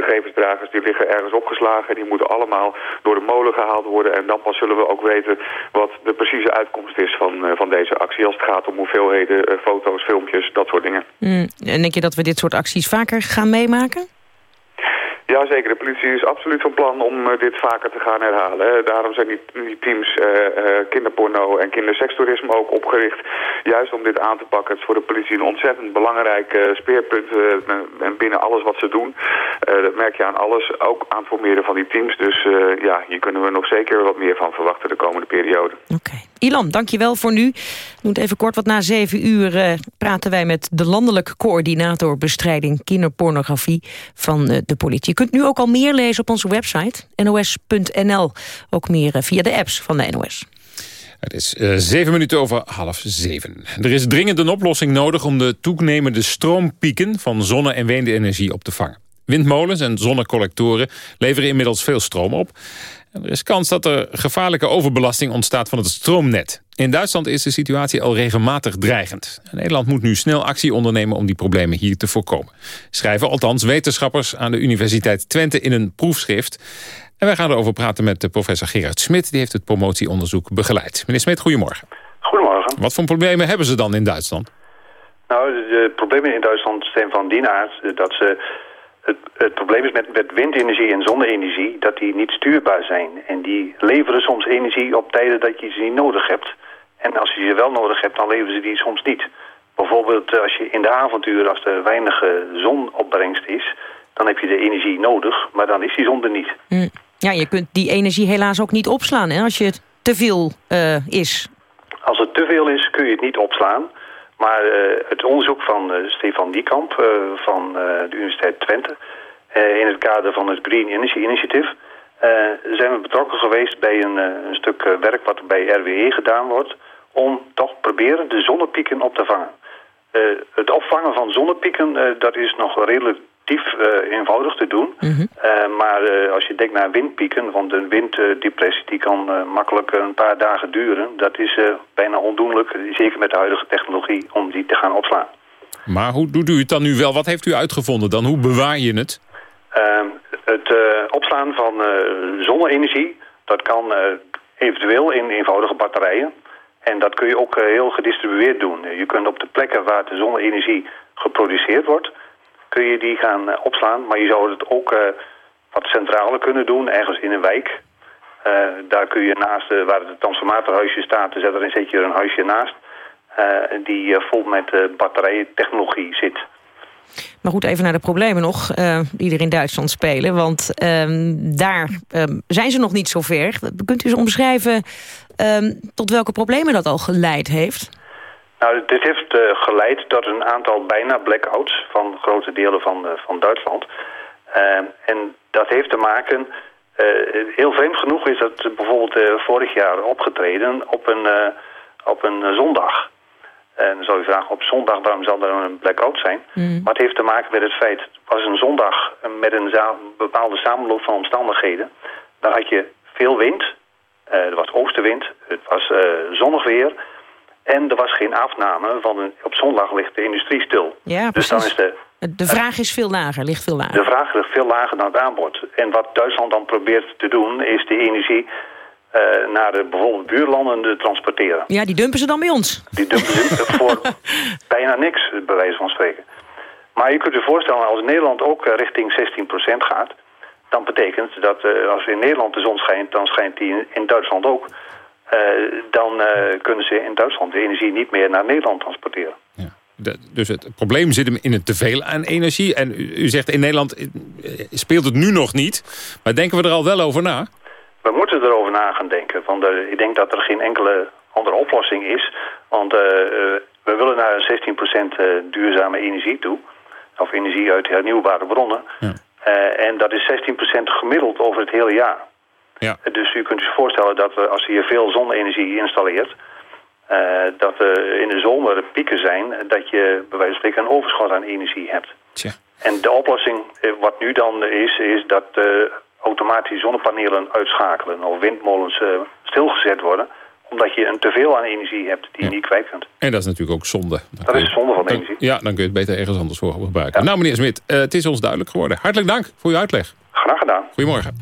Speaker 37: gegevensdragers die liggen ergens opgeslagen, die moeten allemaal door de molen gehaald worden. En dan pas zullen we ook weten wat de precieze uitkomst is van, van deze actie als het gaat om hoeveelheden foto's, filmpjes, dat soort dingen.
Speaker 5: Mm. En denk je dat we dit soort acties vaker gaan meemaken?
Speaker 37: Ja, zeker. De politie is absoluut van plan om eh, dit vaker te gaan herhalen. Daarom zijn die, teams eh, kinderporno en kindersekstoerisme ook opgericht. Juist om dit aan te pakken. Het is voor de politie een ontzettend belangrijk speerpunt. en binnen alles wat ze doen. Dat merk je aan alles. Ook aan het formeren van die teams. Dus ja, hier kunnen we nog zeker wat meer van verwachten de komende periode.
Speaker 5: Ilan, dankjewel voor nu. Moet even kort, wat na zeven uur praten wij met de landelijk coördinator bestrijding kinderpornografie van de politie. Kunt nu ook al meer lezen op onze website, nos.nl. Ook meer eh, via de apps van de NOS.
Speaker 4: Het is eh, zeven minuten over half zeven. Er is dringend een oplossing nodig om de toenemende stroompieken van zonne- en windenergie op te vangen. Windmolens en zonnecollectoren leveren inmiddels veel stroom op. En er is kans dat er gevaarlijke overbelasting ontstaat van het stroomnet. In Duitsland is de situatie al regelmatig dreigend. En Nederland moet nu snel actie ondernemen om die problemen hier te voorkomen. Schrijven althans wetenschappers aan de Universiteit Twente in een proefschrift. En wij gaan erover praten met professor Gerard Smit. Die heeft het promotieonderzoek begeleid. Meneer Smit, goedemorgen.
Speaker 38: Goedemorgen.
Speaker 4: Wat voor problemen hebben ze dan in Duitsland?
Speaker 38: Nou, de, de problemen in Duitsland zijn van die aard eh, dat ze... Het, het probleem is met, met windenergie en zonne-energie dat die niet stuurbaar zijn. En die leveren soms energie op tijden dat je ze niet nodig hebt. En als je ze wel nodig hebt, dan leveren ze die soms niet. Bijvoorbeeld eh, als je in de avontuur, als er weinig eh, zonopbrengst is... dan heb je de energie nodig, maar dan is die zon er niet.
Speaker 5: Hm. Ja, je kunt die energie helaas ook niet opslaan hè, als je het te veel eh, is.
Speaker 38: Als het te veel is, kun je het niet opslaan. Maar eh, het onderzoek van eh, Stefan Diekamp eh, van de Universiteit Twente... in het kader van het Green Energy Initiative... zijn we betrokken geweest bij een, een stuk werk wat bij RWE gedaan wordt... om toch proberen de zonnepieken op te vangen. Het opvangen van zonnepieken, dat is nog relatief eh, eenvoudig te doen. Eh, maar eh, als je denkt naar windpieken, want een winddepressie die kan eh, makkelijk een paar dagen duren. Dat is eh, bijna ondoenlijk, zeker met de huidige technologie, om die te gaan opslaan.
Speaker 4: Maar hoe doet u het dan nu wel? Wat heeft u uitgevonden dan? Hoe bewaar je het?
Speaker 38: Ehm, het eh, opslaan van eh, zonne-energie, dat kan eh, eventueel in eenvoudige batterijen. En dat kun je ook heel gedistribueerd doen. Je kunt op de plekken waar de zonne-energie geproduceerd wordt, kun je die gaan eh, opslaan. Maar je zou het ook eh, wat centraler kunnen doen, ergens in een wijk. Eh, daar kun je naast, waar het transformatorhuisje staat, zet er, zet je er een huisje naast. die vol met batterijtechnologie zit.
Speaker 5: Maar goed, even naar de problemen nog, eh, die er in Duitsland spelen. Want ehm, daar ehm, zijn ze nog niet zo ver. Kunt u eens omschrijven ehm, tot welke problemen dat al geleid heeft?
Speaker 38: Nou, dit heeft eh, geleid tot een aantal bijna blackouts van grote delen van, eh, van Duitsland. Ehm, en dat heeft te maken, eh, heel vreemd genoeg is dat bijvoorbeeld eh, vorig jaar opgetreden op een, eh, op een eh, zondag. En dan zou je vragen, op zondag, waarom zal er een blackout zijn? Maar het heeft te maken met het feit, het was een zondag eh, met een bepaalde samenloop van omstandigheden. Daar had je veel wind, eh, er was oostenwind, het was eh, zonnig weer... En er was geen afname, want op zondag ligt de industrie stil.
Speaker 5: Ja,
Speaker 38: dus dan is de,
Speaker 5: De vraag is veel lager, ligt veel lager.
Speaker 38: de vraag ligt veel lager dan het aanbod. En wat Duitsland dan probeert te doen, is de energie eh, naar de bijvoorbeeld buurlanden te transporteren.
Speaker 5: Ja, die dumpen ze dan bij ons.
Speaker 38: Die dumpen ze [laughs] voor bijna niks, bij wijze van spreken. Maar je kunt je voorstellen, als Nederland ook eh, richting 16% gaat... dan betekent dat eh, als in Nederland de zon schijnt, dan schijnt die in, in Duitsland ook. Eh, dan eh, kunnen ze in Duitsland de energie niet meer naar Nederland transporteren.
Speaker 4: De- dus het probleem zit hem in het teveel aan energie. En u, u zegt in Nederland eh, speelt het nu nog niet. Maar denken we er al wel over na?
Speaker 38: We moeten erover na gaan denken. Want ik denk dat er geen enkele andere oplossing is. Want we willen naar 16% eh, duurzame energie toe. Of energie uit hernieuwbare bronnen. Eh, en dat is 16% gemiddeld over het hele jaar.
Speaker 4: Ja.
Speaker 38: Eh, Dus u kunt zich voorstellen dat we, als je hier veel zonne-energie installeert... eh, dat er in de zomer pieken zijn dat je bij wijze van spreken een overschot aan energie hebt.
Speaker 4: Tja.
Speaker 38: En de oplossing, eh, wat nu dan is, is dat eh, automatisch zonnepanelen uitschakelen of windmolens eh, stilgezet worden, omdat je een teveel aan energie hebt die je niet kwijt kunt.
Speaker 4: En dat is natuurlijk ook zonde.
Speaker 38: Dat is zonde van energie.
Speaker 4: Ja, dan kun je het beter ergens anders voor gebruiken. Nou, meneer Smit, eh, het is ons duidelijk geworden. Hartelijk dank voor uw uitleg.
Speaker 38: Graag gedaan.
Speaker 4: Goedemorgen.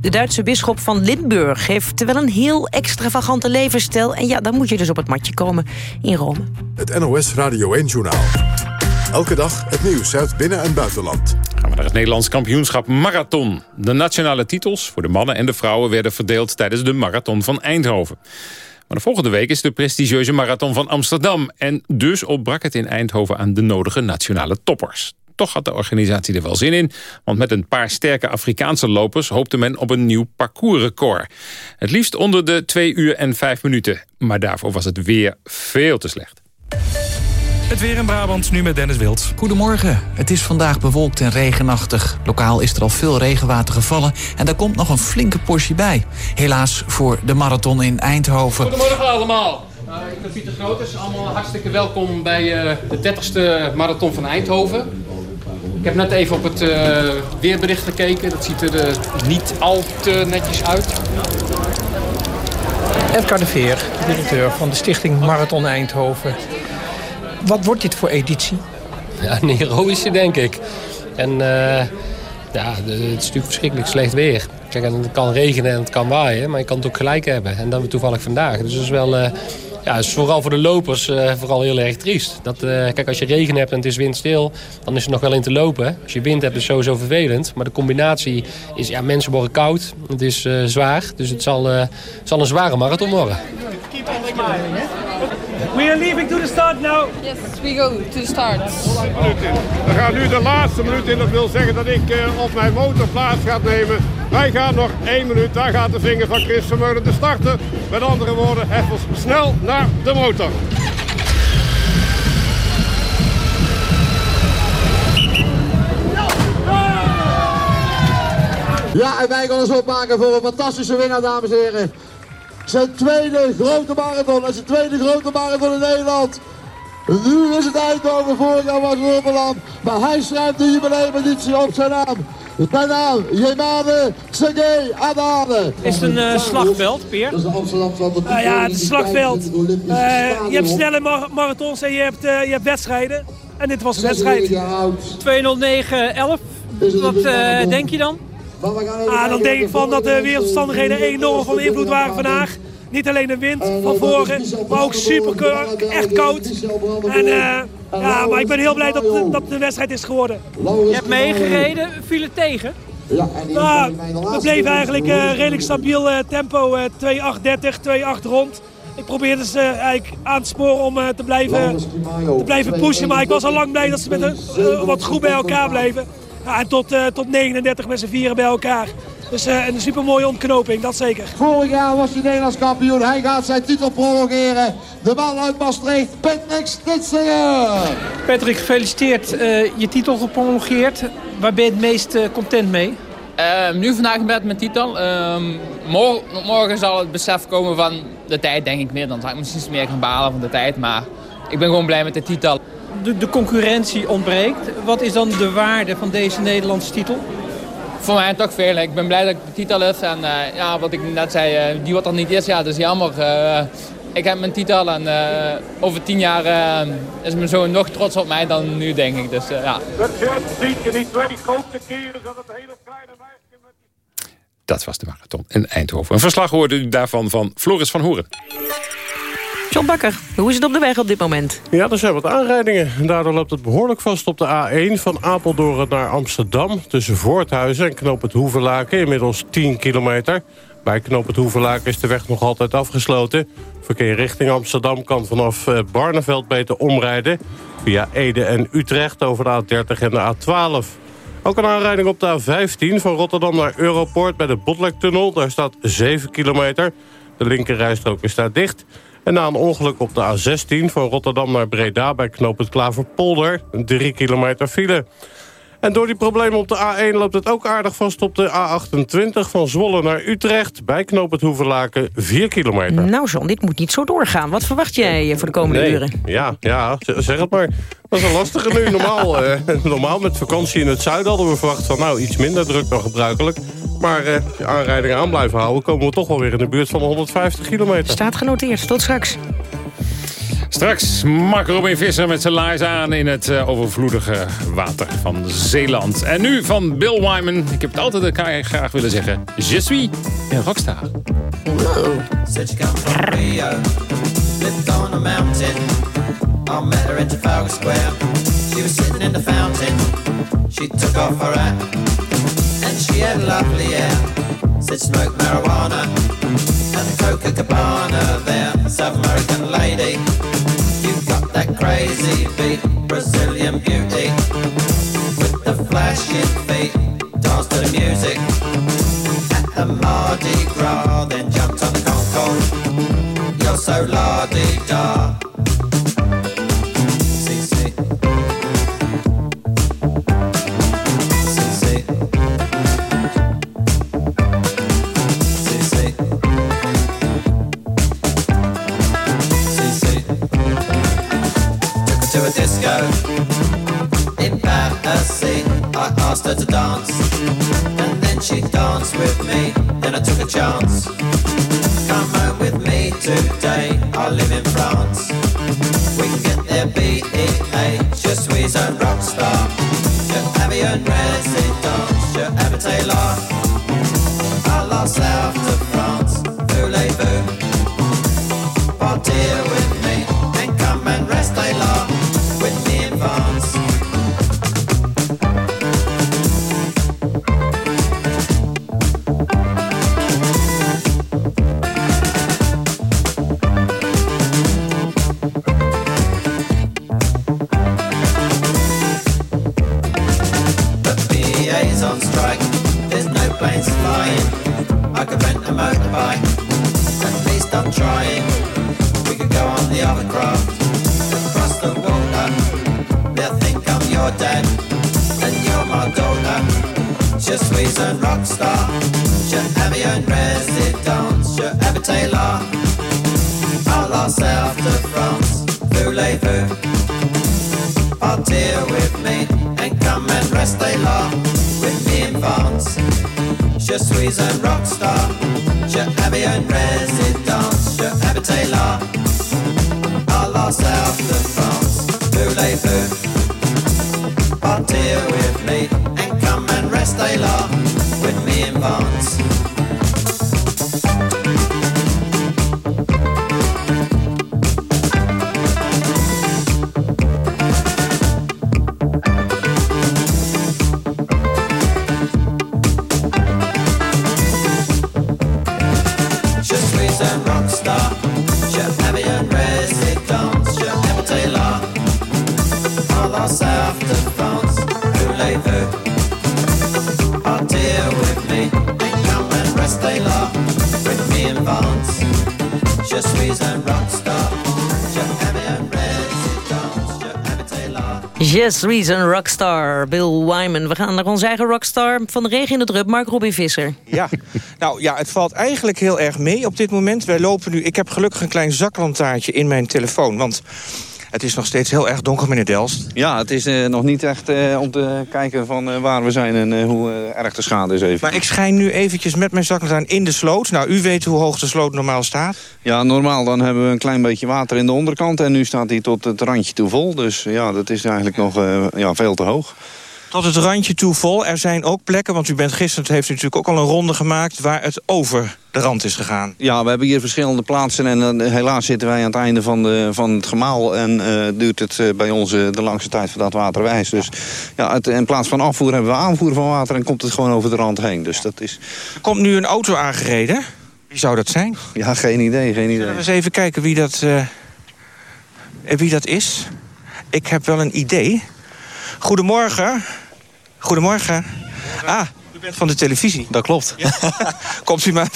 Speaker 5: De Duitse bisschop van Limburg heeft wel een heel extravagante levensstijl. En ja, dan moet je dus op het matje komen in Rome.
Speaker 3: Het NOS Radio 1-journaal. Elke dag het nieuws uit binnen- en buitenland.
Speaker 4: Gaan Maar er is Nederlands kampioenschap marathon. De nationale titels voor de mannen en de vrouwen werden verdeeld tijdens de marathon van Eindhoven. Maar de volgende week is de prestigieuze marathon van Amsterdam. En dus opbrak het in Eindhoven aan de nodige nationale toppers. Toch had de organisatie er wel zin in, want met een paar sterke Afrikaanse lopers hoopte men op een nieuw parcoursrecord. Het liefst onder de 2 uur en 5 minuten, maar daarvoor was het weer veel te slecht.
Speaker 33: Het weer in Brabant, nu met Dennis Wild.
Speaker 39: Goedemorgen. Het is vandaag bewolkt en regenachtig. Lokaal is er al veel regenwater gevallen en daar komt nog een flinke portie bij. Helaas voor de marathon in Eindhoven.
Speaker 40: Goedemorgen allemaal. Uh, ik ben Pieter Groters. Allemaal hartstikke welkom bij uh, de 30ste marathon van Eindhoven. Ik heb net even op het uh, weerbericht gekeken. Dat ziet er niet al te netjes uit.
Speaker 41: Edgar de Veer, directeur van de stichting Marathon Eindhoven. Wat wordt dit voor editie?
Speaker 40: Ja, een heroïsche denk ik. En uh, ja, het is natuurlijk verschrikkelijk slecht weer. Kijk, het kan regenen en het kan waaien, maar je kan het ook gelijk hebben. En dan toevallig vandaag. Dus dat is wel... Ja, is vooral voor de lopers uh, vooral heel erg triest. Dat, uh, kijk, als je regen hebt en het is windstil, dan is het nog wel in te lopen. Als je wind hebt, is het sowieso vervelend. Maar de combinatie is, ja, mensen worden koud. Het is uh, zwaar, dus het zal, zal een zware marathon worden.
Speaker 41: Keep on We are leaving to the start now.
Speaker 25: Yes, we go to the start.
Speaker 42: We gaan nu de laatste minuut in. Dat wil zeggen dat ik uh, op mijn motor plaats ga nemen. Wij gaan nog één minuut. Daar gaat de vinger van Chris Vermeulen te starten. Met andere woorden, even snel naar de motor.
Speaker 43: Ja, en wij gaan ons opmaken voor een fantastische winnaar, dames en heren. Zijn tweede grote marathon. En zijn tweede grote marathon in Nederland. Nu is het Eindhoven. Vorig jaar was het Robbeland. Maar hij schrijft de jubileumeditie op zijn naam. Zijn naam, Jemane Sergej Adane.
Speaker 41: Is het een uh, slagveld, Peer?
Speaker 43: Dat is de
Speaker 41: uh, Ja, het is een slagveld. Uh, je hebt snelle mar marathons en je hebt, je hebt wedstrijden. En dit was een wedstrijd. 209-11. Wat denk je dan? Ah, dan denk ik van dat de wereldomstandigheden enorm van invloed waren vandaag. Niet alleen de wind van voren, maar ook super echt koud. En, uh, ja, maar ik ben heel blij dat, dat de wedstrijd is geworden. Je hebt meegereden, viel het tegen? Ja, nou, we bleven eigenlijk uh, redelijk stabiel uh, tempo, uh, 2.8.30, 2.8 rond. Ik probeerde ze eigenlijk aan te sporen om te, blijven, te blijven pushen, maar ik was al lang blij dat ze met een, wat goed bij elkaar bleven. Ja, en tot, uh, tot 39 met z'n vieren bij elkaar. Dus uh, een super mooie ontknoping, dat zeker.
Speaker 43: Vorig jaar was hij Nederlands kampioen. Hij gaat zijn titel prolongeren. De man uit Maastricht, Patrick Stitsinger.
Speaker 41: Patrick, gefeliciteerd. Uh, je titel geprolongeerd. Waar ben je het meest content mee?
Speaker 44: nu vandaag met mijn titel. Ehm, morgen, morgen zal het besef komen van de tijd, denk ik meer. Dan zal ik misschien meer gaan balen van de tijd. Maar ik ben gewoon blij met de titel
Speaker 41: de, de concurrentie ontbreekt. Wat is dan de waarde van deze Nederlandse titel?
Speaker 44: Voor mij toch veel. Ik ben blij dat ik de titel heb. En uh, ja, wat ik net zei, uh, die wat er niet is, ja, dat is jammer. Uh, ik heb mijn titel en over tien jaar is mijn zoon nog trots op mij dan nu, denk ik. Dus ja. Dat zie je die twee grote keren
Speaker 4: dat het hele kleine meisje... Dat was de marathon in Eindhoven. Een verslag hoorde u daarvan van Floris van Horen.
Speaker 5: John Bakker, hoe is het op de weg op dit moment?
Speaker 30: Ja, er zijn wat aanrijdingen. Daardoor loopt het behoorlijk vast op de A1 van Apeldoorn naar Amsterdam... tussen Voorthuizen en Knoop het Hoevenlaken, inmiddels 10 kilometer. Bij Knoop het Hoevenlaken is de weg nog altijd afgesloten. Verkeer richting Amsterdam kan vanaf eh, Barneveld beter omrijden... via Ede en Utrecht over de A30 en de A12. Ook een aanrijding op de A15 van Rotterdam naar Europoort bij de Botlektunnel. Daar staat 7 kilometer. De linkerrijstrook is daar dicht... En na een ongeluk op de A16 van Rotterdam naar Breda... bij knoop het Klaverpolder, 3 kilometer file. En door die problemen op de A1 loopt het ook aardig vast op de A28... van Zwolle naar Utrecht, bij knoop het Hoevenlaken, 4 kilometer.
Speaker 5: Nou John, dit moet niet zo doorgaan. Wat verwacht jij eh, voor de komende
Speaker 30: nee.
Speaker 5: uren?
Speaker 30: Ja, ja, zeg het maar. Dat is een lastige nu. Normaal, eh, [laughs] normaal met vakantie in het zuiden hadden we verwacht van... nou, iets minder druk dan gebruikelijk. Maar eh, als je aanrijdingen aan blijven houden... komen we toch wel weer in de buurt van de 150 kilometer.
Speaker 5: Staat genoteerd. Tot straks.
Speaker 4: Straks Mark Robin Visser met zijn laars aan in het uh, overvloedige water van Zeeland. En nu van Bill Wyman. Ik heb het altijd graag willen zeggen. Je suis een rockstar.
Speaker 45: Wow. Said she Rio, lived on a mountain. I met her in Trafalgar Square. She was sitting in the fountain. She took off her hat and she had lovely hair. Said smoke marijuana and Coca Cabana there. South American lady, you got that crazy beat, Brazilian beauty with the flashing feet. Dance to the music at the Mardi Gras, then jumped on the Concorde. You're so la-di-da. A Paris. I asked her to dance, and then she danced with me. Then I took a chance. Come home with me today. I live in France. We can get there, B-E-A. Je suis un rockstar. Je avais une résidence.
Speaker 5: Yes, Reason Rockstar, Bill Wyman. We gaan naar onze eigen rockstar van de regen in de drup, Mark Robin Visser.
Speaker 15: Ja, nou ja, het valt eigenlijk heel erg mee op dit moment. Wij lopen nu, ik heb gelukkig een klein zaklantaartje in mijn telefoon, want het is nog steeds heel erg donker, meneer Delst.
Speaker 16: Ja, het is eh, nog niet echt eh, om te kijken van eh, waar we zijn en hoe erg de schade is even.
Speaker 15: Maar ik schijn nu eventjes met mijn zaklantaarn in de sloot. Nou, u weet hoe hoog de sloot normaal staat.
Speaker 16: Ja, normaal dan hebben we een klein beetje water in de onderkant en nu staat hij tot het randje toe vol. Dus ja, dat is eigenlijk nog ja, veel te hoog.
Speaker 15: Tot het randje toe vol. Er zijn ook plekken, want u bent gisteren heeft u natuurlijk ook al een ronde gemaakt... waar het over de rand is gegaan.
Speaker 16: Ja, we hebben hier verschillende plaatsen en eh, helaas zitten wij aan het einde van, de, van het gemaal. En eh, duurt het eh, bij ons de langste tijd voordat water wijst. Dus ja, het, in plaats van afvoer hebben we aanvoer van water en komt het gewoon over de rand heen. Dus dat is...
Speaker 15: Er komt nu een auto aangereden. Wie zou dat zijn?
Speaker 16: Ja, geen idee, geen idee.
Speaker 15: Zullen we eens even kijken wie dat, wie dat is? Ik heb wel een idee. Goedemorgen. Goedemorgen. Ah, bent van de televisie.
Speaker 16: Dat klopt. [laughs]
Speaker 15: Komt u maar...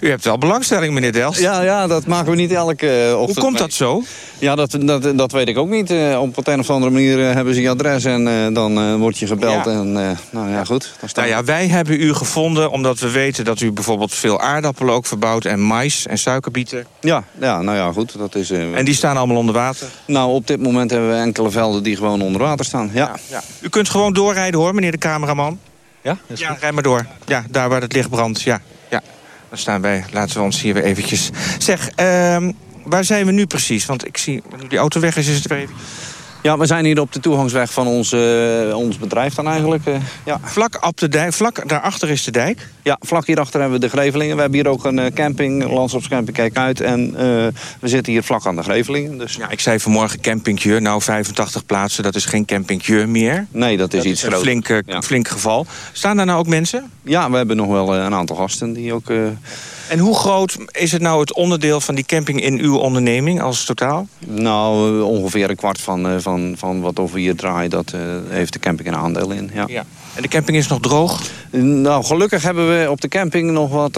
Speaker 15: U hebt wel belangstelling, meneer Dels.
Speaker 16: Ja, ja, dat maken we niet elke eh, ochtend.
Speaker 15: Hoe komt dat zo?
Speaker 16: Ja, dat, dat, dat weet ik ook niet. Eh, op een of andere manier eh, hebben ze je adres en eh, dan eh, word je gebeld.
Speaker 15: Ja.
Speaker 16: En eh, nou ja, goed. Dan staan
Speaker 15: Nou ja, wij hebben u gevonden omdat we weten dat u bijvoorbeeld veel aardappelen ook verbouwt... en mais en suikerbieten.
Speaker 16: Ja, ja, nou ja, goed. Dat is,
Speaker 15: En die staan allemaal onder water?
Speaker 16: Nou, op dit moment hebben we enkele velden die gewoon onder water staan. Ja.
Speaker 15: Ja. U kunt gewoon doorrijden hoor, meneer de cameraman.
Speaker 16: Ja?
Speaker 15: Ja, rijd maar door. Ja, daar waar het licht brandt. Ja, ja. Dan staan wij. Laten we ons hier weer eventjes... Zeg, ehm, waar zijn we nu precies? Want ik zie, nu die auto weg is, is het weer even...
Speaker 16: Ja, we zijn hier op de toegangsweg van ons, eh, ons bedrijf dan eigenlijk. eh, ja.
Speaker 15: Vlak, op de dijk, vlak daarachter is de dijk?
Speaker 16: Ja, vlak hierachter hebben we de Grevelingen. We hebben hier ook een eh, camping, landschapscamping Kijk Uit. En we zitten hier vlak aan de Grevelingen. Dus...
Speaker 15: Ja, ik zei vanmorgen campingje. Nou, 85 plaatsen, dat is geen campingje meer.
Speaker 16: Nee, dat is iets
Speaker 15: een flink, flink geval. Staan daar nou ook mensen?
Speaker 16: Ja, we hebben nog wel een aantal gasten die ook...
Speaker 15: En hoe groot is het nou het onderdeel van die camping in uw onderneming als totaal?
Speaker 16: Nou, eh, ongeveer een kwart van, eh, van, van wat we hier draaien, dat eh, heeft de camping een aandeel in. Ja.
Speaker 15: Ja. En de camping is nog droog?
Speaker 16: Nou, gelukkig hebben we op de camping nog wat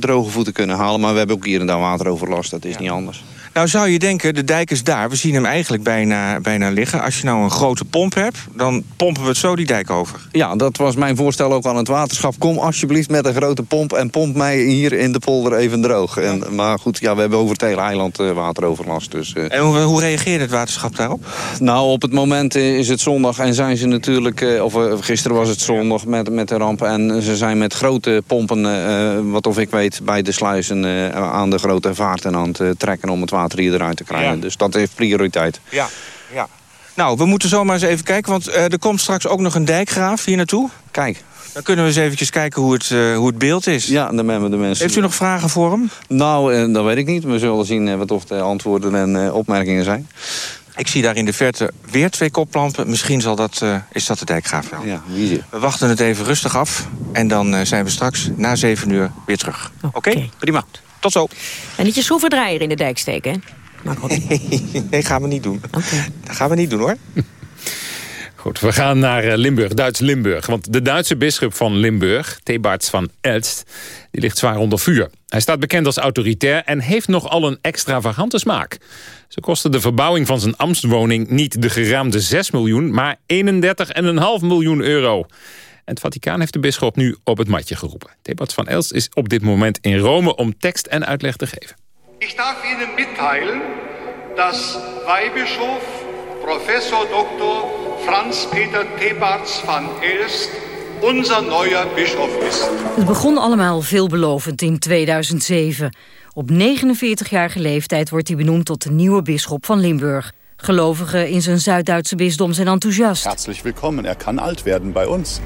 Speaker 16: droge voeten kunnen halen. Maar we hebben ook hier en daar wateroverlast, dat is niet anders.
Speaker 15: Nou zou je denken, de dijk is daar. We zien hem eigenlijk bijna, bijna liggen. Als je nou een grote pomp hebt, dan pompen we het zo die dijk over.
Speaker 16: Ja, dat was mijn voorstel ook aan het waterschap. Kom alsjeblieft met een grote pomp en pomp mij hier in de polder even droog. En, maar goed, ja, we hebben over het hele eiland eh, wateroverlast. Dus, eh,
Speaker 15: En hoe, hoe reageert het waterschap daarop?
Speaker 16: Nou, op het moment is het zondag en zijn ze natuurlijk... eh, of gisteren was het zondag met, met de rampen... en ze zijn met grote pompen, wat of ik weet... bij de sluizen aan de grote vaarten aan het trekken... om het water hier eruit te krijgen.
Speaker 15: Ja.
Speaker 16: Dus dat heeft prioriteit.
Speaker 15: Ja, ja. Nou, we moeten zomaar eens even kijken, want eh, er komt straks ook nog een dijkgraaf hier naartoe.
Speaker 16: Kijk.
Speaker 15: Dan kunnen we eens eventjes kijken hoe het, eh, hoe het beeld is.
Speaker 16: Ja, dan hebben we de mensen...
Speaker 15: Heeft u nog vragen voor hem?
Speaker 16: Nou, eh, dat weet ik niet. We zullen zien eh, wat of de antwoorden en eh, opmerkingen zijn.
Speaker 15: Ik zie daar in de verte weer twee koplampen. Misschien zal dat, eh, is dat de dijkgraaf wel.
Speaker 16: Ja, wie is
Speaker 15: We wachten het even rustig af. En dan eh, zijn we straks na zeven uur weer terug. Oké? Prima. Tot zo.
Speaker 5: En niet je schroevendraaier in de dijk steken, hè? [laughs]
Speaker 15: Nee, gaan we niet doen. Dat gaan we niet doen, hoor. [laughs]
Speaker 4: Goed, we gaan naar eh, Limburg, Duits Limburg. Want de Duitse bisschop van Limburg, Thebarts van Elst... die ligt zwaar onder vuur. Hij staat bekend als autoritair en heeft nogal een extravagante smaak. Zo kostte de verbouwing van zijn ambtswoning niet de geraamde 6 miljoen... maar 31,5 miljoen euro. En het Vaticaan heeft de bisschop nu op het matje geroepen. Thebarts van Elst is op dit moment in Rome om tekst en uitleg te geven.
Speaker 46: Ich darf Ihnen mitteilen, dass Weihbischof Professor Dr. Franz-Peter Thebarts van Elst unser neuer Bischof ist.
Speaker 47: Het begon allemaal veelbelovend in 2007. Op 49-jarige leeftijd wordt hij benoemd tot de nieuwe bisschop van Limburg. Gelovigen in zijn Zuid-Duitse bisdom zijn enthousiast.
Speaker 48: Herzlich willkommen. Er kann alt werden bei uns.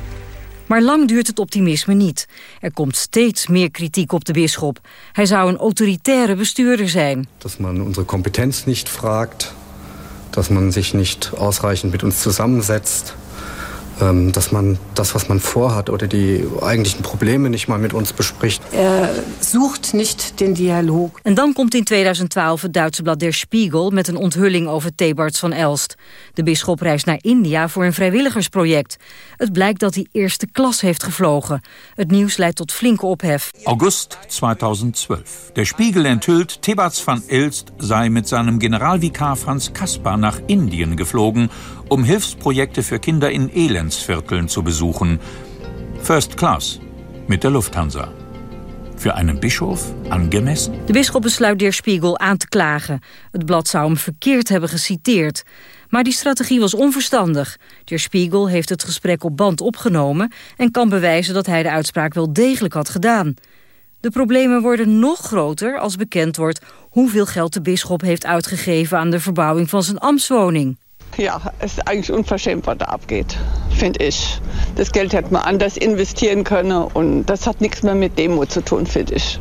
Speaker 47: Maar lang duurt het optimisme niet. Er komt steeds meer kritiek op de bisschop. Hij zou een autoritaire bestuurder zijn.
Speaker 49: dass man unsere Kompetenz nicht fragt, dass man sich nicht ausreichend mit uns zusammensetzt, dass man das, was man vorhat oder die eigentlichen Probleme nicht mal mit uns bespricht.
Speaker 47: Er zoekt niet den dialoog. En dan komt in 2012 het Duitse blad Der Spiegel... met een onthulling over Thebarts van Elst. De bisschop reist naar India voor een vrijwilligersproject. Het blijkt dat hij eerste klas heeft gevlogen. Het nieuws leidt tot flinke ophef.
Speaker 50: August 2012. Der Spiegel enthüllt, Thebarts van Elst sei mit seinem Generalvikar Franz Kaspar nach Indien geflogen, um Hilfsprojekte für Kinder in Elendsvierteln zu besuchen. First Class mit der Lufthansa. Für einen Bischof angemessen?
Speaker 47: De bisschop besluit Der Spiegel aan te klagen. Het blad zou hem verkeerd hebben geciteerd. Maar die strategie was onverstandig. Der Spiegel heeft het gesprek op band opgenomen... en kan bewijzen dat hij de uitspraak wel degelijk had gedaan. De problemen worden nog groter als bekend wordt... hoeveel geld de bisschop heeft uitgegeven aan de verbouwing van zijn ambtswoning.
Speaker 51: Ja, es ist eigentlich unverschämt, was da abgeht, finde ich. Das Geld hätte man anders investieren können und das hat nichts mehr mit Demut zu tun, finde ich.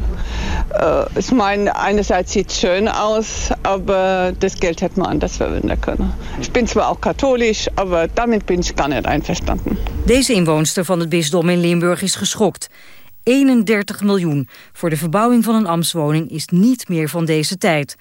Speaker 51: Äh, ich meine, einerseits sieht es schön aus, aber das Geld hätte man anders verwenden können. Ich bin zwar auch katholisch, aber damit bin ich gar nicht einverstanden.
Speaker 47: Deze inwoonster van het bisdom in Limburg is geschokt. 31 miljoen voor de verbouwing van een ambtswoning is niet meer van deze tijd.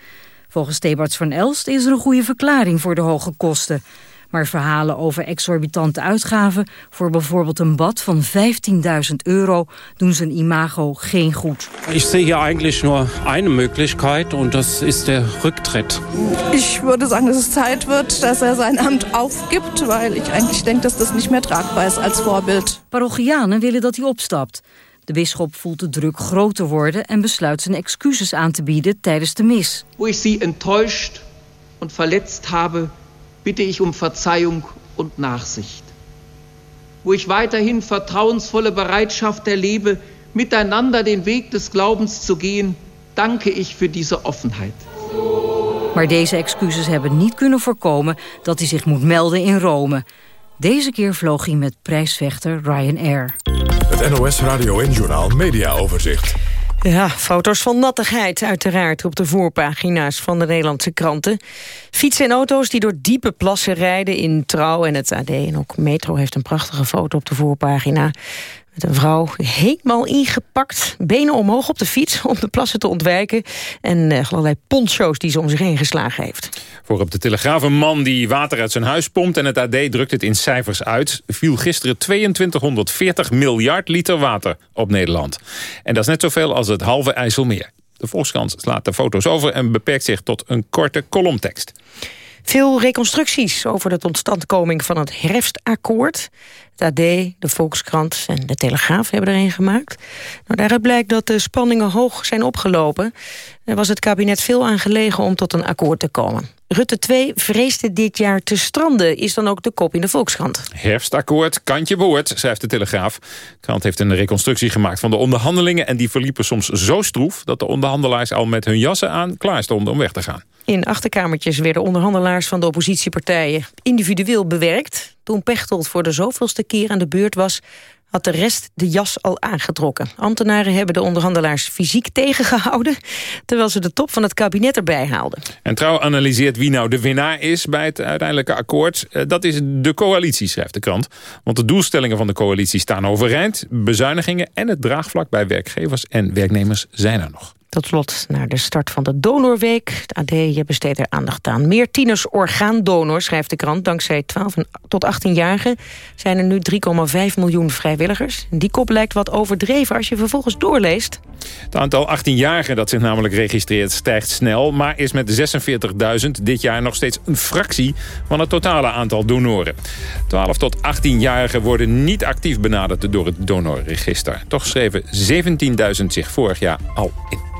Speaker 47: Volgens Thebarts van Elst is er een goede verklaring voor de hoge kosten. Maar verhalen over exorbitante uitgaven voor bijvoorbeeld een bad van 15.000 euro doen zijn imago geen goed.
Speaker 52: Ich sehe hier eigentlich nur eine Möglichkeit und das ist der Rücktritt.
Speaker 53: Ich würde sagen, dass es Zeit wird, dass er sein Amt aufgibt, weil ich eigentlich denke, dass das nicht mehr tragbar ist als Vorbild.
Speaker 47: Parochianen willen dat hij opstapt. De bisschop voelt de druk groter worden en besluit zijn excuses aan te bieden tijdens de mis.
Speaker 54: Wo ich Sie enttäuscht und verletzt habe, bitte ich um Verzeihung und Nachsicht. Wo ich weiterhin vertrauensvolle Bereitschaft erlebe, miteinander den Weg des Glaubens zu gehen, danke ich für diese Offenheit.
Speaker 47: Maar deze excuses hebben niet kunnen voorkomen dat hij zich moet melden in Rome. Deze keer vloog hij met prijsvechter Ryanair.
Speaker 55: NOS Radio en Journal Media Overzicht.
Speaker 5: Ja, foto's van nattigheid uiteraard op de voorpagina's van de Nederlandse kranten. Fietsen en auto's die door diepe plassen rijden in Trouw en het AD. En ook Metro heeft een prachtige foto op de voorpagina. Met een vrouw helemaal ingepakt, benen omhoog op de fiets... om de plassen te ontwijken. En uh, allerlei poncho's die ze om zich heen geslagen heeft.
Speaker 4: Voor op de Telegraaf een man die water uit zijn huis pompt... en het AD drukt het in cijfers uit... viel gisteren 2240 miljard liter water op Nederland. En dat is net zoveel als het halve IJsselmeer. De Volkskrant slaat de foto's over en beperkt zich tot een korte kolomtekst.
Speaker 5: Veel reconstructies over de totstandkoming van het herfstakkoord. Het AD, de Volkskrant en de Telegraaf hebben er een gemaakt. Nou, daaruit blijkt dat de spanningen hoog zijn opgelopen. Er was het kabinet veel aan gelegen om tot een akkoord te komen. Rutte 2 vreesde dit jaar te stranden, is dan ook de kop in de Volkskrant.
Speaker 4: Herfstakkoord, kantje woord, schrijft de Telegraaf. De krant heeft een reconstructie gemaakt van de onderhandelingen... en die verliepen soms zo stroef dat de onderhandelaars al met hun jassen aan klaar stonden om weg te gaan.
Speaker 5: In achterkamertjes werden onderhandelaars van de oppositiepartijen individueel bewerkt. Toen Pechtold voor de zoveelste keer aan de beurt was had de rest de jas al aangetrokken. Ambtenaren hebben de onderhandelaars fysiek tegengehouden... terwijl ze de top van het kabinet erbij haalden.
Speaker 4: En Trouw analyseert wie nou de winnaar is bij het uiteindelijke akkoord. Eh, dat is de coalitie, schrijft de krant. Want de doelstellingen van de coalitie staan overeind. Bezuinigingen en het draagvlak bij werkgevers en werknemers zijn er nog.
Speaker 5: Tot slot naar de start van de Donorweek. Het AD besteedt er aandacht aan. Meer tieners orgaandonor, schrijft de krant. Dankzij 12 tot 18-jarigen zijn er nu 3,5 miljoen vrijwilligers. Die kop lijkt wat overdreven als je vervolgens doorleest.
Speaker 4: Het aantal 18-jarigen dat zich namelijk registreert stijgt snel... maar is met 46.000 dit jaar nog steeds een fractie van het totale aantal donoren. 12 tot 18-jarigen worden niet actief benaderd door het donorregister. Toch schreven 17.000 zich vorig jaar al in.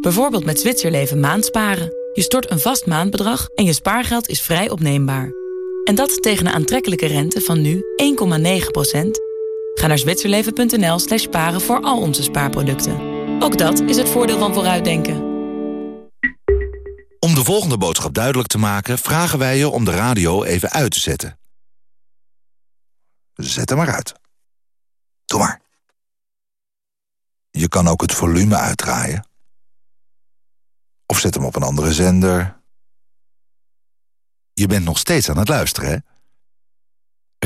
Speaker 56: Bijvoorbeeld met Zwitserleven maandsparen. Je stort een vast maandbedrag en je spaargeld is vrij opneembaar. En dat tegen een aantrekkelijke rente van nu 1,9%. Ga naar zwitserleven.nl slash sparen voor al onze spaarproducten. Ook dat is het voordeel van vooruitdenken.
Speaker 57: Om de volgende boodschap duidelijk te maken... vragen wij je om de radio even uit te zetten. Zet hem maar uit. Doe maar. Je kan ook het volume uitdraaien. Of zet hem op een andere zender. Je bent nog steeds aan het luisteren, hè?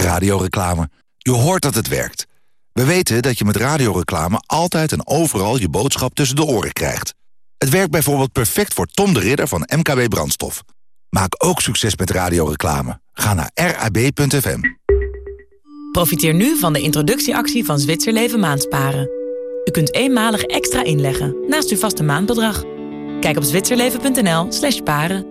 Speaker 57: Radioreclame. Je hoort dat het werkt. We weten dat je met radioreclame altijd en overal je boodschap tussen de oren krijgt. Het werkt bijvoorbeeld perfect voor Tom de Ridder van MKB Brandstof. Maak ook succes met radioreclame. Ga naar rab.fm.
Speaker 56: Profiteer nu van de introductieactie van Zwitserleven Maandsparen. U kunt eenmalig extra inleggen naast uw vaste maandbedrag. Kijk op zwitserleven.nl slash paren.